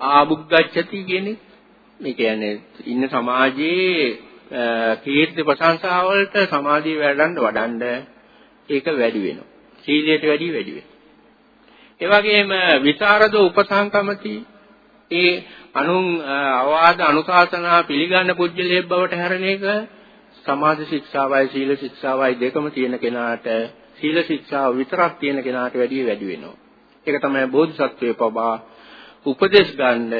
ආබුග්ගච්ඡති කියන්නේ. මේ කියන්නේ ඉන්න සමාජයේ කීර්ති ප්‍රශංසා වලට සමාධිය වැඩන්න වඩන්න ඒක වැඩි වෙනවා. සීලයට වැඩි වැඩි වෙනවා. ඒ වගේම විචාරද උපසංකමති ඒ අනුන් අවවාද අනුශාසනා පිළිගන්න පුජ්‍යලයක් බවට හැරෙන එක සමාධි ශික්ෂාවයි සීල ශික්ෂාවයි දෙකම තියෙන කෙනාට සීල ශික්ෂාව විතරක් තියෙන කෙනාට වැඩිය වැඩි වෙනවා. ඒක තමයි බෝධිසත්වයේ පබා උපදේශ ගන්න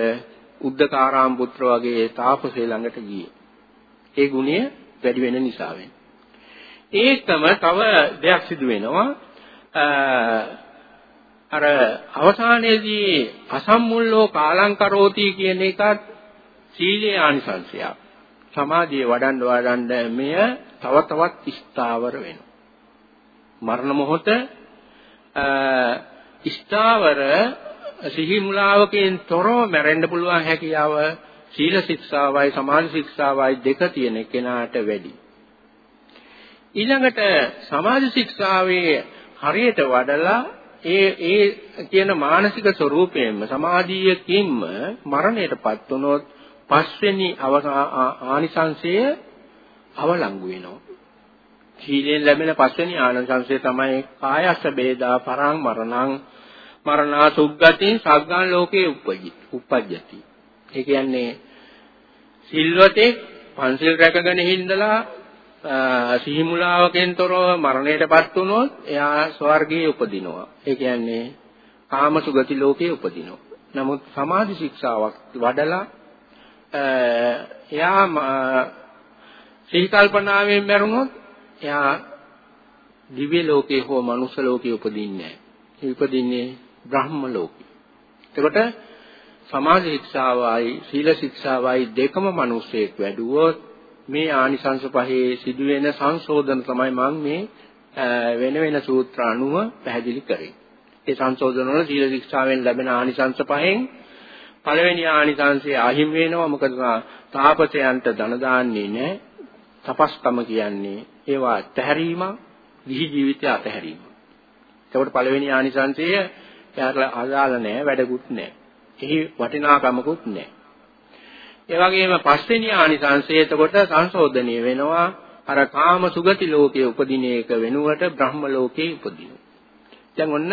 උද්දකාරාම පුත්‍ර වගේ තාපසේ ළඟට ගියේ. ඒ ගුණය වැඩි වෙන නිසා වෙන්නේ. ඒකම තව දෙයක් සිදු වෙනවා. අර අවසානයේදී අසම්මුල්ලෝ කාලං කරෝති කියන එකත් සීලේ ආනිසංශයක්. සමාධිය වඩන්න වඩන්න මෙය තව තවත් ස්ථාවර වෙනවා. මරණ මොහොත ස්ථාවර සිහි මුලාවකින් තොරව මැරෙන්න පුළුවන් හැකියාව සීල ශික්ෂාවයි සමාධි ශික්ෂාවයි දෙක තියෙන කෙනාට වැඩි. ඊළඟට සමාධි ශික්ෂාවේ හරියට වඩලා ඒ ඒ කියන මානසික ස්වરૂපයෙන්ම සමාධියකින්ම මරණයටපත් වුණොත් පස්වෙනි ආනිසංශය අවලංගු වෙනවා. සීලෙන් ලැබෙන පස්වෙනි ආනිසංශය තමයි කායස්ස බේදා පරං මරණං මරණා සුග්ගතින් සග්ගන් ලෝකේ උපජි උපජ්ජති. ඒ කියන්නේ සිල්වතේ පන්සිල් රැකගෙන හිඳලා සිහිමුලාවකින් තොරව මරණයටපත් වුණොත් එයා ස්වර්ගයේ උපදිනවා. ඒ කියන්නේ කාම සුගති ලෝකයේ උපදිනවා. නමුත් සමාධි ශික්ෂාවක් වඩලා එයා සිහි කල්පනාවෙන් මරුණොත් එයා දිව්‍ය ලෝකේ හෝ මනුෂ්‍ය ලෝකේ උපදින්නේ නැහැ. උපදින්නේ බ්‍රහ්ම ලෝකේ. එතකොට සමාධි ශික්ෂාවයි සීල ශික්ෂාවයි දෙකම මිනිස්සෙක් වැඩුවොත් මේ ආනිසංස පහේ සිදුවෙන සංශෝධන තමයි මම මේ වෙන වෙන සූත්‍ර අනුව පැහැදිලි කරේ. ඒ සංශෝධන වල සීල ශික්ෂාවෙන් ලැබෙන ආනිසංස පහෙන් පළවෙනි ආනිසංසය අහිමි වෙනවා මොකද තාපසයන්ට ධන දාන්නේ නැහැ. තපස්කම කියන්නේ ඒවා අතහැරීම, ගිහි ජීවිතය අතහැරීම. එතකොට පළවෙනි ආනිසංසය එයාට අදාළ නැහැ, වැඩකුත් නැහැ. එහි වටිනාකමකුත් නැහැ. ඒ වගේම පස්වෙනි ආනිසංසය එතකොට සංශෝධනීය වෙනවා අර කාම සුගති ලෝකයේ උපදින එක වෙනුවට බ්‍රහ්ම ලෝකයේ උපදිනවා. දැන් ඔන්න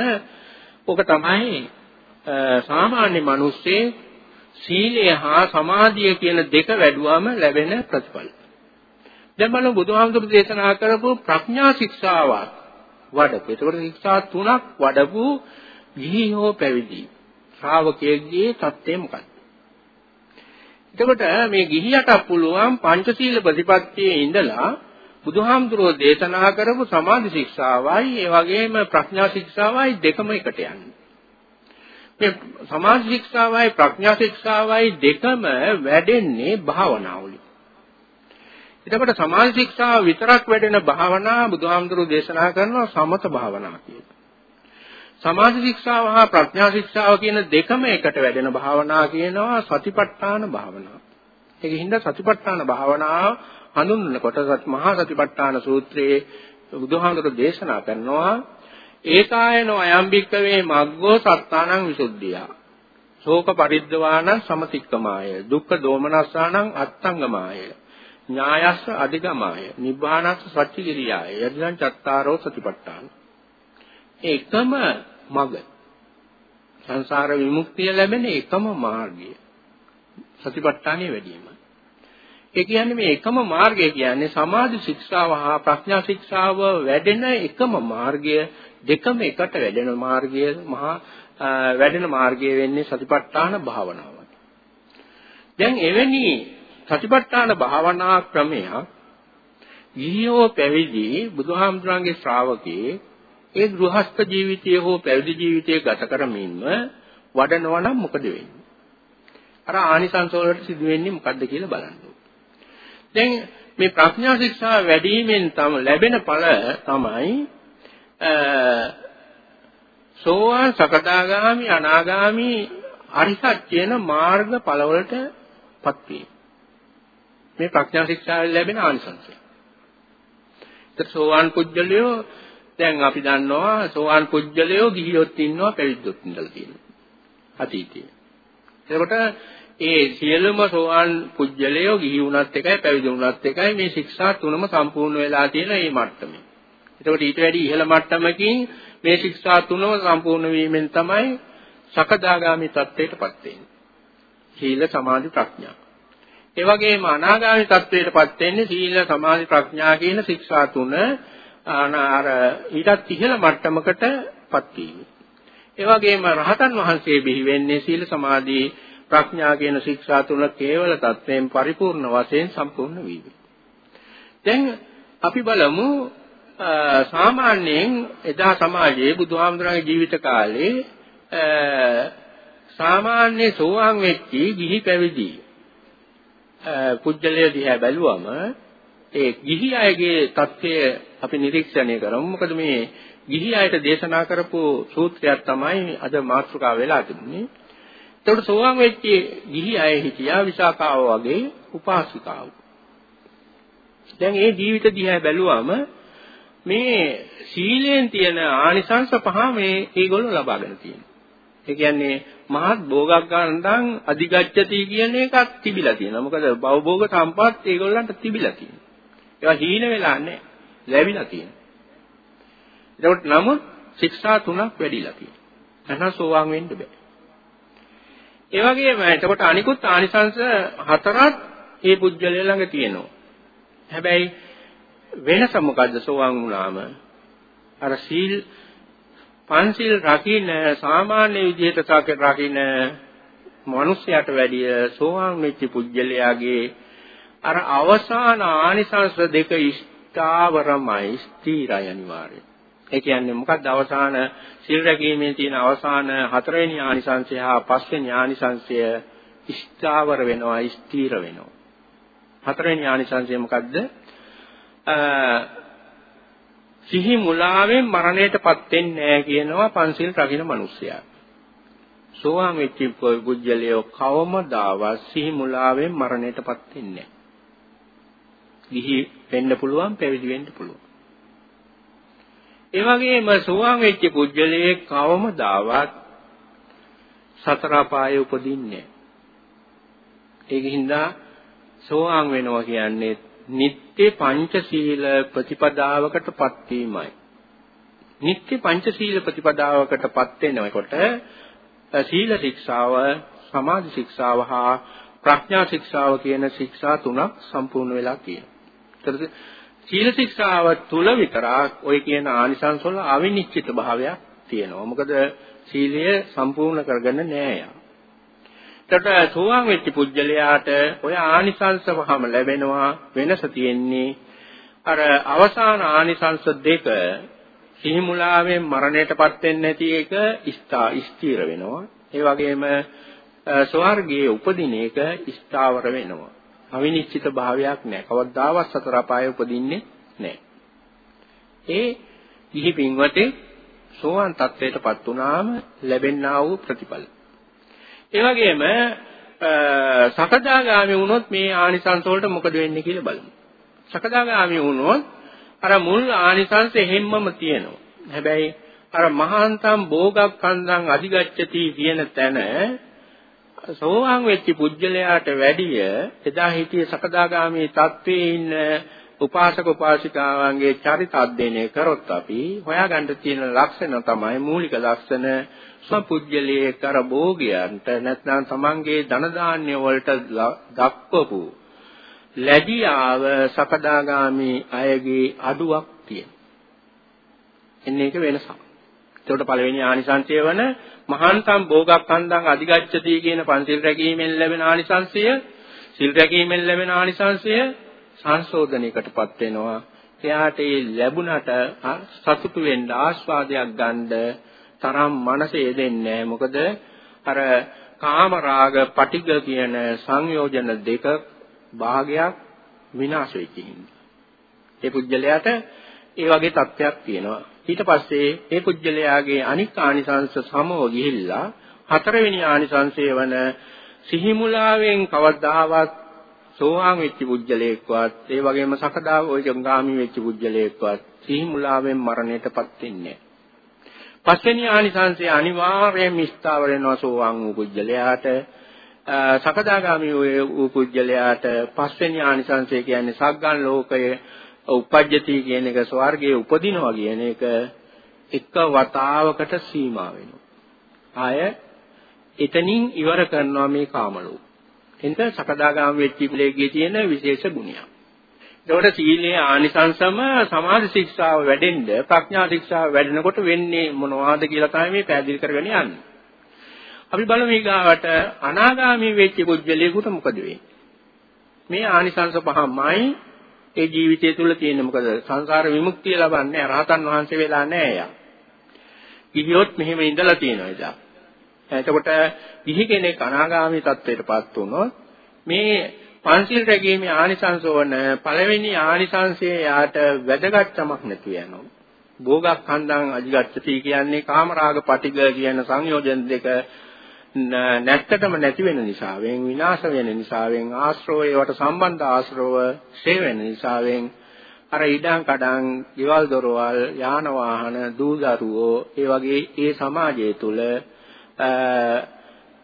ඕක තමයි සාමාන්‍ය මිනිස්සේ සීලය හා සමාධිය කියන දෙක වැඩුවම ලැබෙන ප්‍රතිඵල. දැන් බලමු බුදුහාමුදුරු දේශනා කරපු ප්‍රඥා ශික්ෂාවක් වඩපු. ඒකට ශික්ෂා තුනක් වඩපු ගිහි හෝ පැවිදි ශ්‍රාවකයෙක්ගේ தත්ත්වය මොකක්ද? එතකොට මේ ගිහියට පුළුවන් පංචශීල ප්‍රතිපත්තියේ ඉඳලා බුදුහාමුදුරෝ දේශනා කරපු සමාධි ශික්ෂාවයි ඒ වගේම ප්‍රඥා ශික්ෂාවයි දෙකම එකට යන්නේ. මේ සමාධි ශික්ෂාවයි ප්‍රඥා ශික්ෂාවයි දෙකම වැඩෙන්නේ භාවනාවලින්. එතකොට සමාධි ශික්ෂාව විතරක් වැඩෙන භාවනා බුදුහාමුදුරෝ දේශනා කරනවා සමත භාවනා කියලා. සමාධි ශික්ෂාව හා ප්‍රඥා ශික්ෂාව කියන දෙකම එකට වැඩෙන භාවනා කියනවා සතිපට්ඨාන භාවනාව. ඒකින්ද සතිපට්ඨාන භාවනාව හඳුන්වනකොට මහා සතිපට්ඨාන සූත්‍රයේ බුදුහාමුදුරුවෝ දේශනා කරනවා ඒකායනෝ අයම්බික්කවේ මග්ගෝ සත්තානං විසුද්ධිය. ශෝක පරිද්දවාන සමතික්කමාය. දුක්ඛ දෝමනස්සානං අත්තංගමාය. ඥායස්ස අධිගමාය. නිබ්බානස්ස සච්චිකිරියාය යදිදං චත්තාරෝ සතිපට්ඨාන. එකම මග. සංසාර විමුක්තිය ලැබෙන එකම මාර්ගය. සතිපට්ඨානෙ වැඩිම. ඒ කියන්නේ මේ එකම මාර්ගය කියන්නේ සමාධි ශික්ෂාව හා ප්‍රඥා ශික්ෂාව වැඩෙන එකම මාර්ගය දෙකම එකට වැඩෙන මාර්ගය මහා වැඩෙන මාර්ගය වෙන්නේ සතිපට්ඨාන භාවනාවයි. දැන් එවැනි සතිපට්ඨාන භාවනා ක්‍රමයක් ගිහියෝ පැවිදි බුදුහාමුදුරන්ගේ ශ්‍රාවකේ ඒ ගෘහස්ත ජීවිතය හෝ පැවිදි ජීවිතය ගත කරමින්ම වඩනවා නම් මොකද වෙන්නේ? අර ආනිසංස වලට සිදු වෙන්නේ මොකද්ද කියලා බලන්න. දැන් මේ ප්‍රඥා ශික්ෂා වැඩිවීමෙන් තම ලැබෙන ඵල තමයි සෝවාන් සකදාගාමි අනාගාමි අරිහත් කියන මාර්ග ඵලවලටපත් වීම. මේ ප්‍රඥා ශික්ෂාවෙන් ලැබෙන ආනිසංසය. ඒත් සෝවාන් පුජ්‍යලයෝ දැන් අපි දන්නවා සෝවාන් පුජ්‍යලයෝ ගිහියොත් ඉන්නවා පැවිද්දොත් ඉඳලා තියෙනවා. අතීතයේ. එතකොට ඒ සියලුම සෝවාන් පුජ්‍යලයෝ ගිහි වුණත් එකයි පැවිදි වුණත් එකයි මේ ශික්ෂා තුනම සම්පූර්ණ වෙලා තියෙන මේ මට්ටමේ. එතකොට ඊට වැඩි ඉහළ මට්ටමකින් මේ ශික්ෂා තුනම සම්පූර්ණ වීමෙන් තමයි සකදාගාමි තත්ත්වයටපත් වෙන්නේ. සීල සමාධි ප්‍රඥා. ඒ වගේම අනාගාමි තත්ත්වයටපත් වෙන්නේ සීල සමාධි ප්‍රඥා කියන ශික්ෂා තුන අර ඊටත් ඉහළ මට්ටමකටපත් වීම. ඒ වගේම රහතන් වහන්සේ බිහි වෙන්නේ සීල සමාධි ප්‍රඥා කියන ශික්ෂා තුන කේවල தත්වයෙන් පරිපූර්ණ වශයෙන් සම්පූර්ණ වීම. දැන් අපි බලමු සාමාන්‍යයෙන් එදා සමාජයේ බුදුහාමුදුරන්ගේ ජීවිත කාලේ සාමාන්‍ය සෝවාන් වෙච්චි ගිහි පැවිදි පුජ්‍යලය දිහා බැලුවම ඒ ගිහි අයගේ தත්ත්වය අපි නිරීක්ෂණය කරමු. මොකද මේ ගිහි අයට දේශනා කරපු සූත්‍රයක් තමයි අද මාතෘකාව වෙලා තිබුණේ. එතකොට සෝවාන් වෙච්ච ගිහි අය හිටියා විසාකාව වගේ උපාසිකාව. දැන් ඒ ජීවිත දිහා බැලුවම මේ සීලෙන් තියෙන ආනිසංස පහ මේ ඒගොල්ලෝ ලබාගෙන තියෙනවා. ඒ කියන්නේ මහත් භෝගක් ගන්නනම් අධිගච්ඡති කියන එකක් තිබිලා තියෙනවා. මොකද භවභෝග සම්පත් ඒගොල්ලන්ට තිබිලා තියෙනවා. ඒවා හීන වෙලා නැහැ. ලැබිලා තියෙනවා. ඒකට නමුත් ශික්ෂා තුනක් වැඩිලා තියෙනවා. එහෙනම් සෝවාන් වෙන්න බෑ. ඒ වගේම එතකොට අනිකුත් ආනිසංශ හතරක් මේ පුජ්‍යලය ළඟ තියෙනවා. හැබැයි වෙනස මොකද්ද සෝවාන් වුණාම? අර සීල් පන්සිල් රකින්න සාමාන්‍ය විදිහට රකින්න මිනිස්යාට වැඩිය සෝවාන් වෙච්ච පුජ්‍යලයාගේ අර අවසාන ආනිසංස දෙක ස්ථාවරමයි ස්ථිරයි අනිවාර්යයෙන්. ඒ කියන්නේ මොකක්ද අවසාන සිල් රැකීමේ තියෙන අවසාන හතරවෙනි ආනිසංසය හා පස්වෙනි ආනිසංසය ස්ථාවර වෙනවා ස්ථිර වෙනවා. හතරවෙනි ආනිසංසය මොකක්ද? සිහි මුලාවෙන් මරණයටපත් වෙන්නේ නැහැ කියනවා පන්සිල් රකින්න මිනිස්සයා. සෝවාන් වෙච්ච පුජ්‍යලයෝ කවමදාවත් සිහි මුලාවෙන් මරණයටපත් වෙන්නේ නැහැ. ගිහි වෙන්න පුළුවන් පැවිදි වෙන්න පුළුවන්. ඒ වගේම සෝවාන් වෙච්ච පුජ්‍යලයේ කවමදාවත් සතර අපායේ උපදින්නේ ඒකින්ද සෝවාන් වෙනවා කියන්නේ නිත්‍ය පංචශීල ප්‍රතිපදාවකටපත් වීමයි. නිත්‍ය පංචශීල ප්‍රතිපදාවකටපත් වෙනකොට සීල ශික්ෂාව, සමාධි ශික්ෂාව හා ප්‍රඥා ශික්ෂාව කියන ශික්ෂා තුනක් සම්පූර්ණ වෙලා තියෙනවා. සීල ශික්ෂාව තුල විතරක් ඔය කියන ආනිසංස වල අවිනිශ්චිත භාවයක් තියෙනවා. මොකද සීලය සම්පූර්ණ කරගන්න නෑ යා. එතකොට සෝවාන් වෙච්ච පුජ්‍යලයාට ඔය ආනිසංස පහම ලැබෙනවා වෙනස තියෙන්නේ අර අවසාන ආනිසංස දෙක සිහිමුලාවෙන් මරණයටපත් වෙන්නේ නැති එක ස්ථීර වෙනවා. ඒ වගේම ස්වර්ගයේ උපදින එක ස්ථාවර වෙනවා. අවිනිශ්චිත භාවයක් නැහැ. කවදාවත් සතර අපායේ උපදින්නේ නැහැ. ඒ ගිහි පින්වතේ සෝවාන් තත්වයටපත් වුණාම ලැබෙනා වූ ප්‍රතිඵල. ඒ වගේම සකදාගාමී වුණොත් මේ ආනිසංස වලට මොකද වෙන්නේ කියලා බලමු. සකදාගාමී වුණොත් අර මුල් ආනිසංස එහෙම්මම තියෙනවා. හැබැයි අර මහාන්තම් භෝගක්ඛන්දං අධිගච්ඡති කියන තැන සෝවාන් වෙච්ච පුජ්‍යලයාට වැඩිය එදා හිටියේ සකදාගාමී තත්වයේ ඉන්න උපාසක උපාසිකාවන්ගේ චරිත අධ්‍යයනය කරොත් අපි හොයාගන්න තියෙන ලක්ෂණ තමයි මූලික ලක්ෂණ සපුජ්‍යලයේ කර භෝගයන්ට නැත්නම් තමන්ගේ ධන දාන්‍ය වලට දක්වපු ලැබියාව සකදාගාමි අයගේ අඩුවක් තියෙනවා. එන්නේ ඒක වෙනසක්. එතකොට පළවෙනි ආනිසංසය වන මහාන්තම් භෝගක්ඛන්දං අධිගච්ඡති කියන පංචිල් රැකීමෙන් ලැබෙන ආනිසංසය, සිල් රැකීමෙන් ලැබෙන ආනිසංසය සංශෝධනයකටපත් වෙනවා. එයාට ඒ ලැබුණට සතුටු වෙන්න ආස්වාදයක් ගන්න තරම් මනස යෙදෙන්නේ මොකද අර කාම රාග පටිග කියන සංයෝජන දෙක භාගයක් විනාශ වෙච්ච හින්දා. ඒ පුජ්‍යලයට ඒ වගේ තත්ත්වයක් තියෙනවා. ඊට පස්සේ ඒ පුජ්‍යලයාගේ අනික් ආනිසංශ සමව ගිහිල්ලා හතරවෙනි ආනිසංශය වන සිහිමුලාවෙන් කවදාවත් සෝවාන් වෙච්ච පුජ්‍යලයක්වත් ඒ වගේම සකදා ඔය ගාමි වෙච්ච පුජ්‍යලයක්වත් සිහිමුලාවෙන් මරණයටපත් වෙන්නේ නැහැ. පස්වෙනි ආනිසංසය අනිවාර්යයෙන්ම ස්ථාවර වෙනවා සෝවාන් වූ පුජ්‍යලයාට සකදාගාමි වූ පුජ්‍යලයාට පස්වෙනි ආනිසංසය කියන්නේ සග්ගන් ලෝකයේ උපජ්ජති කියන එක ස්වර්ගයේ උපදිනවා කියන එක එක වතාවකට සීමා වෙනවා. ආය එතනින් ඉවර කරනවා මේ කාම ලෝක. එතන සකදාගාමි වෙච්ච පිළේගේ තියෙන විශේෂ ගුණයක්. එතකොට සීලේ ආනිසංසම සමාධි ශික්ෂාව වැඩෙන්න ප්‍රඥා ශික්ෂාව වැඩෙනකොට වෙන්නේ මොනවද කියලා තමයි මේ පැහැදිලි කරගෙන යන්නේ. අපි බලමු ඊගාවට අනාගාමී වෙච්ච පුජ්‍යලයකට මොකද වෙන්නේ? මේ ආනිසංස පහමයි ඒ ජීවිතය තුළ තියෙන්නේ මොකද සංසාර විමුක්තිය ලබන්නේ රහතන් වහන්සේ වෙලා නැහැ යා. කිහියොත් මෙහෙම ඉඳලා තියෙනවා එදා. එතකොට කිහි කෙනෙක් අනාගාමී තත්වයටපත් වුණොත් මේ පංචිල් රැකීමේ ආනිසංස වන පළවෙනි ආනිසංසයේ යාට වැදගත්කමක් නැති වෙනවා. භෝගක් හන්දන් අධිගච්ඡති කියන්නේ කාමරාග පටිග කියන සංයෝජන දෙක නැත්තටම නැති වෙන නිසාවෙන් විනාශ වෙන නිසාවෙන් ආශ්‍රව ඒවට සම්බන්ධ ආශ්‍රව ෂේ වෙන නිසාවෙන් අර ඉඩම් කඩම්, ගෙවල් දොරවල්, යාන වාහන, දූ දරුවෝ ඒ වගේ ඒ සමාජය තුල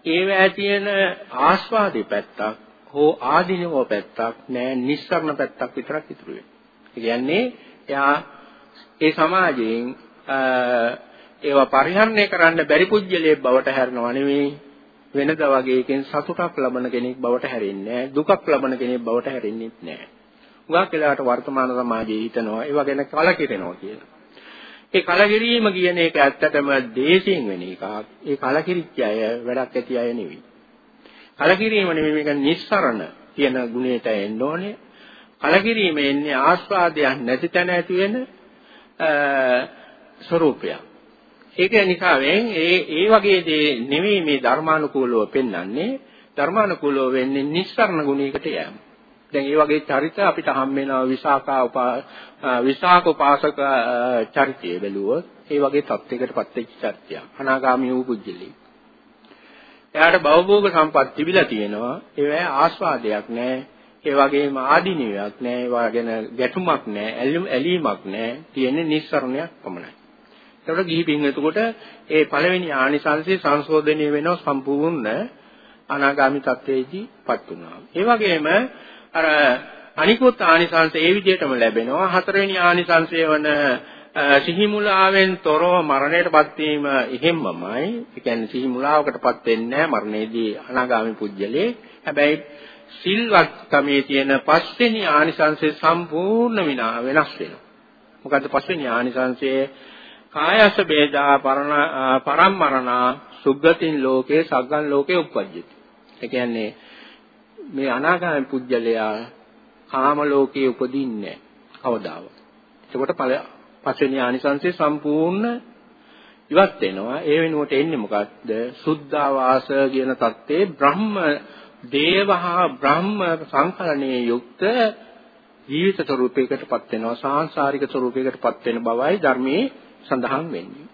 ඒවැ තියෙන ආස්වාදේ පැත්තක් හෝ ආධිනව පැත්තක් නෑ නිස්සරණ පැත්තක් විතරක් ඉතුරු වෙනවා. ඒ කියන්නේ එයා ඒ සමාජයෙන් ඒවා පරිහරණය කරන්න බැරි පුජ්‍යලයේ බවට හැරෙනවා නෙවෙයි වෙනද වගේ එකෙන් සතුටක් ලබන කෙනෙක් බවට හැරෙන්නේ නැහැ දුකක් ලබන කෙනෙක් බවට හැරෙන්නේ නැහැ හුඟක් වෙලාවට වර්තමාන සමාජයේ හිතනවා ඒවා ගැන කලකිරෙනවා කියලා. ඒ කලකිරීම කියන එක ඇත්තටම දේශයෙන් වෙන එකක්. ඒ කලකිරිච්ච අය වැඩක් ඇති අය නෙවෙයි. කලකිරීම නෙමෙයි මේක නිස්සරණ කියන ගුණයට එන්න ඕනේ. කලකිරීම එන්නේ ආස්වාදයක් නැති තැන ඇති වෙන ස්වરૂපයක්. ඒක නිසාවෙන් ඒ ඒ වගේ දේ නෙමෙයි මේ ධර්මානුකූලව පෙන්වන්නේ. ධර්මානුකූලව වෙන්නේ නිස්සරණ ගුණයකට යෑම. දැන් ඒ වගේ චරිත අපිට හම් වෙනවා විසාකා උපා විසාක උපාසක චරිතය බැලුවොත් ඒ වගේ තත්යකටපත් වෙච්ච චරිතයක්. අනාගාමී වූ පුජ්‍යලී. එයාට භවභෝග සම්පත් තිබිලා තියෙනවා. ඒවැ ආස්වාදයක් නැහැ. ඒ වගේම ආදීනියක් නැහැ. ඒවා ගැන ගැටුමක් නැහැ. ඇලීමක් නැහැ. තියෙන්නේ නිස්සරණයක් පමණයි. ඒකට ගිහි පින් එතකොට ඒ පළවෙනි ආනිසංසය සංශෝධනය වෙනවා සම්පූර්ණ අනාගාමි තත්වයේදීපත් වුණා. ඒ වගේම අර අනිකුත් ආනිසංස ඒ විදිහටම ලැබෙනවා. හතරවෙනි ආනිසංසය වන සිහිමුලාවෙන් තොරව මරණයටපත් වීම එහෙම්මමයි. ඒ කියන්නේ සිහිමුලාවකටපත් වෙන්නේ නැහැ මරණයේදී අනාගාමි පුජ්‍යලේ. හැබැයි සිල්වත්කමේ තියෙන පස්වෙනි ආනිසංසය සම්පූර්ණ විනා වෙනස් වෙනවා. මොකද්ද පස්වෙනි ආනිසංසයේ කායස බේදා පරණ පරම්මරණා සුග්ගතින් ලෝකේ සග්ගන් ලෝකේ උප්පජ්ජති. ඒ කියන්නේ මේ අනාගාමී පුජ්‍යලයා කාම ලෝකේ උපදින්නේ කවදාවත්. එතකොට පස්වෙනි ආනිසංසය සම්පූර්ණ ඉවත් වෙනවා. ඒ වෙනුවට එන්නේ මොකක්ද? සුද්ධාවාස කියන தත්තේ බ්‍රහ්ම දේවහා බ්‍රහ්ම සංකලනයේ යුක්ත ජීවිත ස්වરૂපයකටපත් වෙනවා. සාංශාරික ස්වરૂපයකටපත් වෙන බවයි ධර්මයේ සඳහන් වෙන්නේ.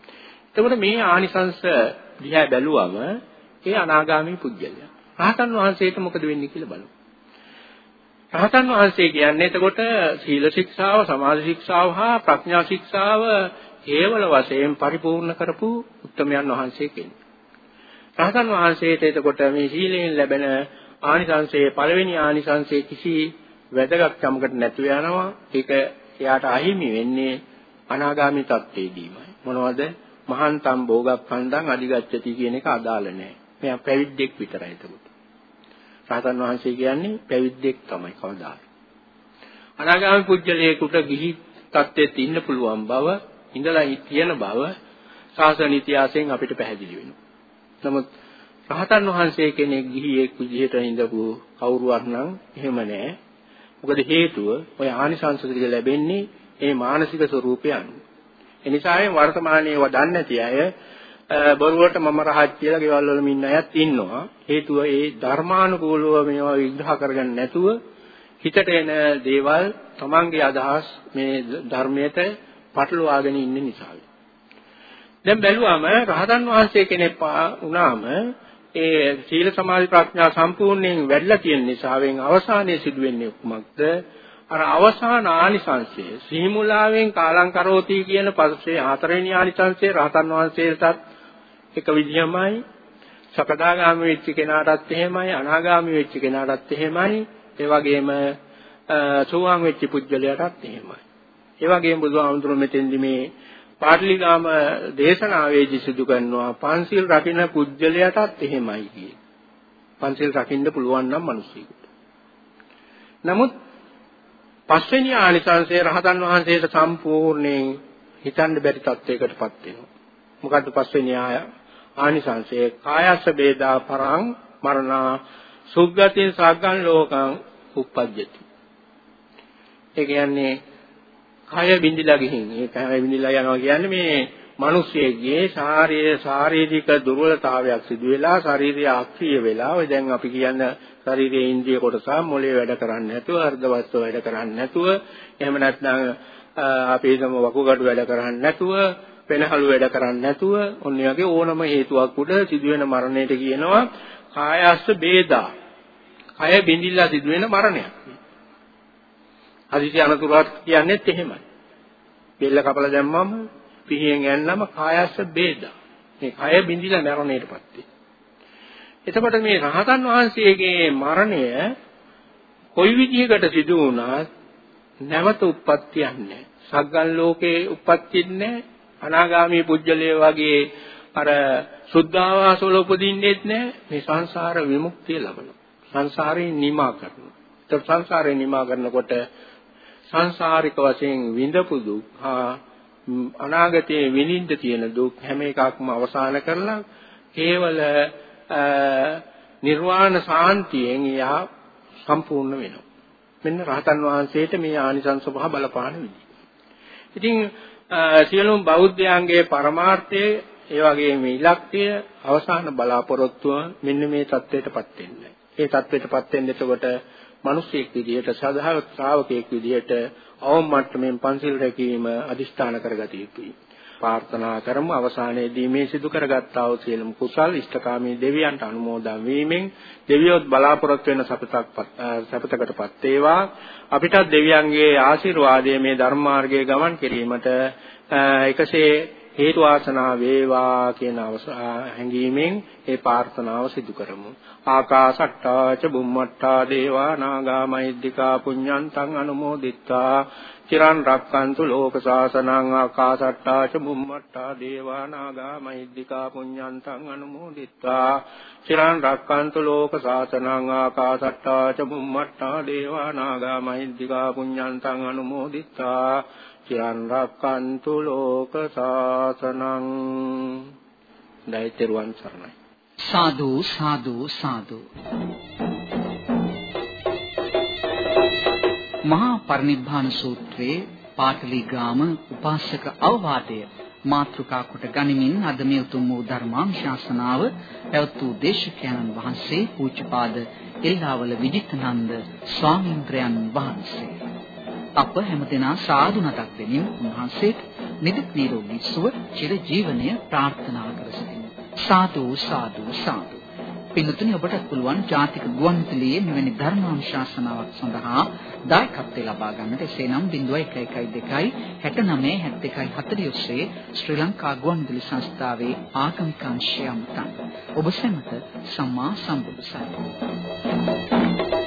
එතකොට මේ ආනිසංස දිහා බැලුවම ඒ අනාගාමී පුජ්‍යලයා රහතන් වහන්සේට මොකද වෙන්නේ කියලා බලමු. රහතන් වහන්සේ කියන්නේ එතකොට සීල ශික්ෂාව, සමාධි ශික්ෂාව හා ප්‍රඥා ශික්ෂාව හේවල වශයෙන් පරිපූර්ණ කරපු උත්තමයන් වහන්සේ කෙනෙක්. රහතන් වහන්සේට එතකොට මේ සීලයෙන් ලැබෙන ආනිසංසයේ පළවෙනි ආනිසංසයේ කිසි වැදගත්කමකට නැතුව යනවා. ඒක එයාට අහිමි වෙන්නේ අනාගාමී තත්ත්වයේදීමයි. මොනවද? මහන්තම් භෝගක්ඛන්දං අධිගච්ඡති කියන එක අදාළ නැහැ. මෙයා පැවිද්දෙක් විතරයි එතකොට. රහතන් වහන්සේ කියන්නේ පැවිද්දෙක් තමයි කවදාද. අනාගාමී පුජ්‍යලයකට ගිහි තත්ත්වෙත් ඉන්න පුළුවන් බව, ඉඳලා තියෙන බව ශාසන ඉතිහාසයෙන් අපිට පැහැදිලි වෙනවා. නමුත් රහතන් වහන්සේ කෙනෙක් ගිහියෙක් විදිහට ඉඳපු කවුරුවක් නම් එහෙම නැහැ. මොකද හේතුව ඔය ආනිසංස ටික ලැබෙන්නේ ඒ මානසික ස්වરૂපය අනුව. එනිසායෙන් වර්තමානයේ වදන්නේ නැති අය බොරුවට මම රහත් කියලා ගෙවල් වල ඉන්න අයත් ඉන්නවා. හේතුව ඒ ධර්මානුකූලව මේවා විග්‍රහ කරගන්න නැතුව හිතට එන දේවල් තමන්ගේ අදහස් මේ ධර්මයට පටලවාගෙන ඉන්න නිසා. දැන් බැලුවම රහතන් වහන්සේ කෙනෙක් වුණාම ඒ සීල සමාධි ප්‍රඥා සම්පූර්ණයෙන් වැඩිලා තියෙන නිසාවෙන් අවසානයේ සිදුවෙන්නේ කුමක්ද? අර අවසාන ආනිසංශය සීමුලාවෙන් කාලං කරෝති කියන පස්සේ හතරවෙනි ආනිසංශය රහතන් වහන්සේටත් එක විදියමයි සකදාගාමී වෙච්ච කෙනාටත් එහෙමයි අනාගාමී වෙච්ච කෙනාටත් එහෙමයි ඒ වගේම සෝවාන් වෙච්ච පුජ්‍යලයටත් එහෙමයි ඒ වගේම බුදුහාමුදුරුවෝ මෙතෙන්දි මේ පාටලිගාම දේශනාවේදී සිදු කරනවා පන්සිල් රකින්න පුජ්‍යලයටත් එහෙමයි කියේ. පන්සිල් රකින්න පුළුවන් නම් මිනිස්සුෙකුට. නමුත් පස්වෙනි ආනිසංසය රහතන් වහන්සේට සම්පූර්ණයෙන් හිතන්න බැරි තත්වයකටපත් වෙනවා. මොකද්ද පස්වෙනි ආය ආනිසංසය කායස්ස බේදා පරං මරණා සුග්ගතින් සග්ගන් ලෝකං උප්පජ්ජති. ඒ කියන්නේ කය බිඳිලා ගිහින් ඒ කය බිඳිලා යනවා කියන්නේ මේ මිනිස්සෙගේ ශාරීරික ශාරීරික දුර්වලතාවයක් සිදු වෙලා ශාරීරික අක්‍රිය වෙලා ඔය දැන් අපි කියන ශරීරයේ ඉන්ද්‍රිය කොටස මොලේ වැඩ කරන්නේ නැතුව හෘද වස්තු වැඩ කරන්නේ නැතුව එහෙම නැත්නම් අපේ සම වකුගඩු වැඩ කරන්නේ නැතුව පෙනහළු වැඩ කරන්නේ නැතුව ඔන්න වගේ ඕනම හේතුවක් උඩ සිදුවෙන මරණයට කියනවා කායස්ස බේදා. කය බිඳිලා සිදුවෙන මරණයක්. හදිසි අනතුරක් කියන්නේත් එහෙමයි. බෙල්ල කපලා දැම්මම පිහියෙන් යන්නම කායස්ස බේදා. මේ කය බිඳිලා මරණයටපත් වෙයි. එතකොට මේ රහතන් වහන්සේගේ මරණය කොයි විදිහකට සිදු වුණත් නැවත උප්පත්තියක් නැහැ. සග්ගන් ලෝකේ උප්පත්තියක් නැහැ. අනාගාමී පුජ්‍යලයේ වගේ අර සුද්ධාවාසවල උපදින්නෙත් නැහැ. මේ සංසාර විමුක්තිය ලබනවා. සංසාරේ නිමා කරනවා. ඒත් සංසාරේ නිමා කරනකොට සංසාරික වශයෙන් විඳපු දුක් හා අනාගතයේ විඳින්න තියෙන දුක් හැම එකක්ම අවසන් කරලා කේවල නිර්වාණ සාන්තියෙන් එයා සම්පූර්ණ වෙනවා. මෙන්න රහතන් වහන්සේට මේ ආනිසංස පහ බලපාන විදිහ. ඉතින් සියලුම බෞද්ධයන්ගේ පරමාර්ථයේ ඒ වගේම ඉලක්කය අවසාන බලාපොරොත්තුව මෙන්න මේ தത്വයටපත් වෙන්නේ. ඒ தത്വයටපත් වෙන්න එතකොට මිනිසෙක් විදිහට සදාහ ශ්‍රාවකෙක් විදිහට අවම මට්ටමින් පන්සිල් රැකීම අදිෂ්ඨාන කරගatiya යුතුයි. ප්‍රාර්ථනා කරමු අවසානයේදී මේ සිදු කරගත්තා වූ සියලුම කුසල් ඉෂ්ඨකාමී දෙවියන්ට අනුමෝදන් වීමෙන් දෙවියොත් බලාපොරොත්තු වෙන සපතක් සපතකටපත් වේවා අපිටත් දෙවියන්ගේ ආශිර්වාදය මේ ධර්ම මාර්ගයේ ගමන් කිරීමට එකසේ හේතු වාසනා වේවා කියන හැඟීමෙන් ඒ ප්‍රාර්ථනාව සිදු කරමු. ආකාශට්ටා ච බුම්මට්ටා දේවා නාගා මහිද්దికා පුඤ්ඤන්තං අනුමෝදිත්වා. චිරන් රක්칸තු ලෝක සාසනං ආකාශට්ටා ච බුම්මට්ටා දේවා නාගා මහිද්దికා පුඤ්ඤන්තං අනුමෝදිත්වා. චිරන් රක්칸තු ලෝක සාසනං ආකාශට්ටා ච බුම්මට්ටා දේවා නාගා මහිද්దికා පුඤ්ඤන්තං අනුමෝදිත්වා. චිරන් රක්칸තු ලෝක සාසනං. දෛත්‍යරුවන් සරණයි. සාදු සාදු සාදු. මහා පරිනිබ්බාන සූත්‍රයේ පාටලීග්‍රාම උපාසක අවවාදය මාතෘකා කොට ගනිමින් අද මේ උතුම් වූ ධර්මාංශාසනාව පැවැත් වූ දේශකයන්න් වහන්සේ පූජ්‍යපාද එල්ලාවල විජිතනන්ද ස්වාමීන්ද්‍රයන් වහන්සේ. අප හැමදෙනා සාදු නතක් දෙමින් උන්වහන්සේට නිදුක් නිරෝගී සුව චිර ජීවනය ප්‍රාර්ථනා කර සිටිමු. සාදු සාදු සාදු. පින්තුනි ඔබට පුළුවන් ජාතික ගුවන්විදුලියේ මෙවැනි ධර්මානුශාසනාවක් සඳහා දායකත්වය ලබා ගන්නට එසේනම් 0112 69 72 40 ඔස්සේ ශ්‍රී ලංකා ගුවන්විදුලි සංස්ථාවේ ආගමික අංශය අමතන් ඔබ සැමට සම්මා සම්බුදු සරණයි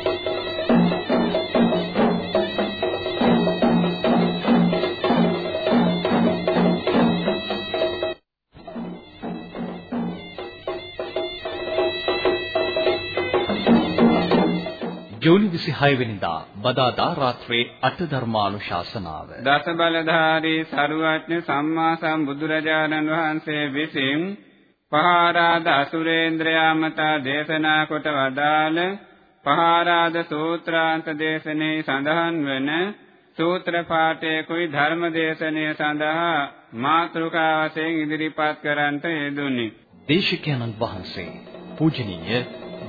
26 වෙනිදා බදාදා රාත්‍රී අට ධර්මානුශාසනාව දස බලධාරී සරුවඥ සම්මා සම්බුදුරජාණන් වහන්සේ විසින් පහාරාද අසුරේන්ද්‍රයා මත දේශනා කොට වදාළ පහාරාද සූත්‍රාන්ත දේශනේ සඳහන් වන සූත්‍ර පාඨයේ කුයි ධර්ම දේශනය සඳහා මාතෘකා වශයෙන් ඉදිරිපත් කරන්ට යෙදුනි. දේශකයන්න් වහන්සේ පූජනීය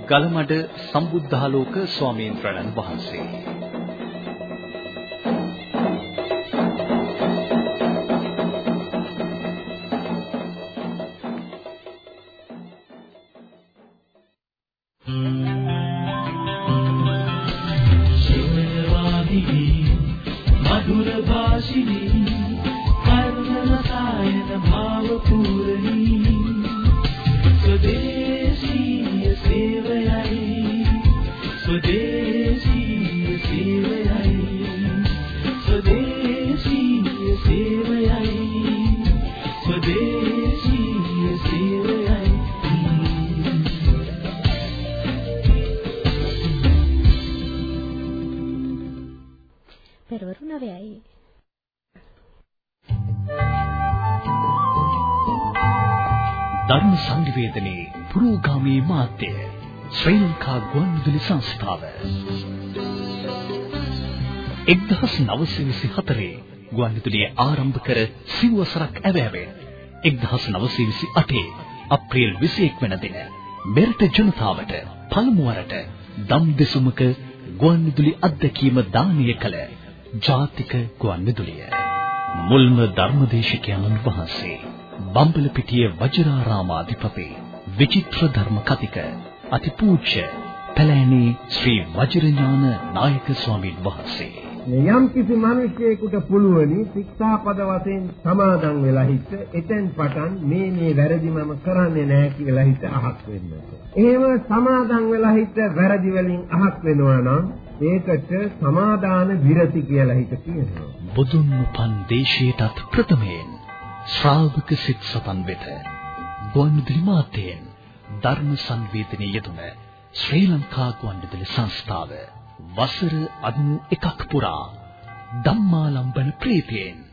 ගලමඩ සම්බුද්ධාලෝක ස්වාමීන් වහන්සේ. ධර්ම සංනිවේදනයේ පුරෝගාමී මාධ්‍ය ශ්‍රී ලංකා ගුවන්විදුලි සංස්ථාව. 1924 ගුවන්විදුලිය ආරම්භ කර සිව්වසරක් ඇවෑවෙන් 1928 අප්‍රේල් 21 වන දින මෙරට ජනතාවට පළමු වරට දම් දෙසුමක ගුවන්විදුලි අත්දැකීම දානය කළ ජාතික ගුවන්විදුලිය මුල්ම ධර්මදේශකයන්න් වහන්සේ බම්බලපිටිය වජිරාරාමාධිපති විචිත්‍ර ධර්ම කතික අතිපූජ්‍ය පැලෑණී ශ්‍රී වජිරඥාන නායක ස්වාමීන් වහන්සේ යම් කිසි මිනිසෙකුට පුළුවනි ශික්ෂාපද වශයෙන් සමාදන් වෙලා හිට එතෙන් පටන් මේ මේ වැරදි මම කරන්නේ නැහැ කියලා හිත අහක් වෙන්න. එහෙම සමාදන් වෙලා හිට වැරදි වලින් අහක් වෙනවා නම් ඒකට සමාදාන විරති කියලා හිත කියනවා. බුදුන් උපන් දේශයටත් ප්‍රථමයෙන් ශ්‍රාවක සිත් සතන් වෙත ගුවන්විදුලි මාධ්‍යයෙන් ධර්ම සංවේදනයේ යෙදුන ශ්‍රී ලංකා ගුවන්විදුලි සංස්ථාව වසර 91ක් පුරා ධම්මාලම්බන ප්‍රීතියෙන්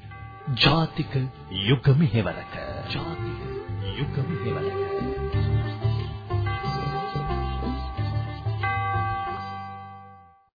ජාතික යුග මෙහෙවරක ජාතික යුග මෙහෙවරක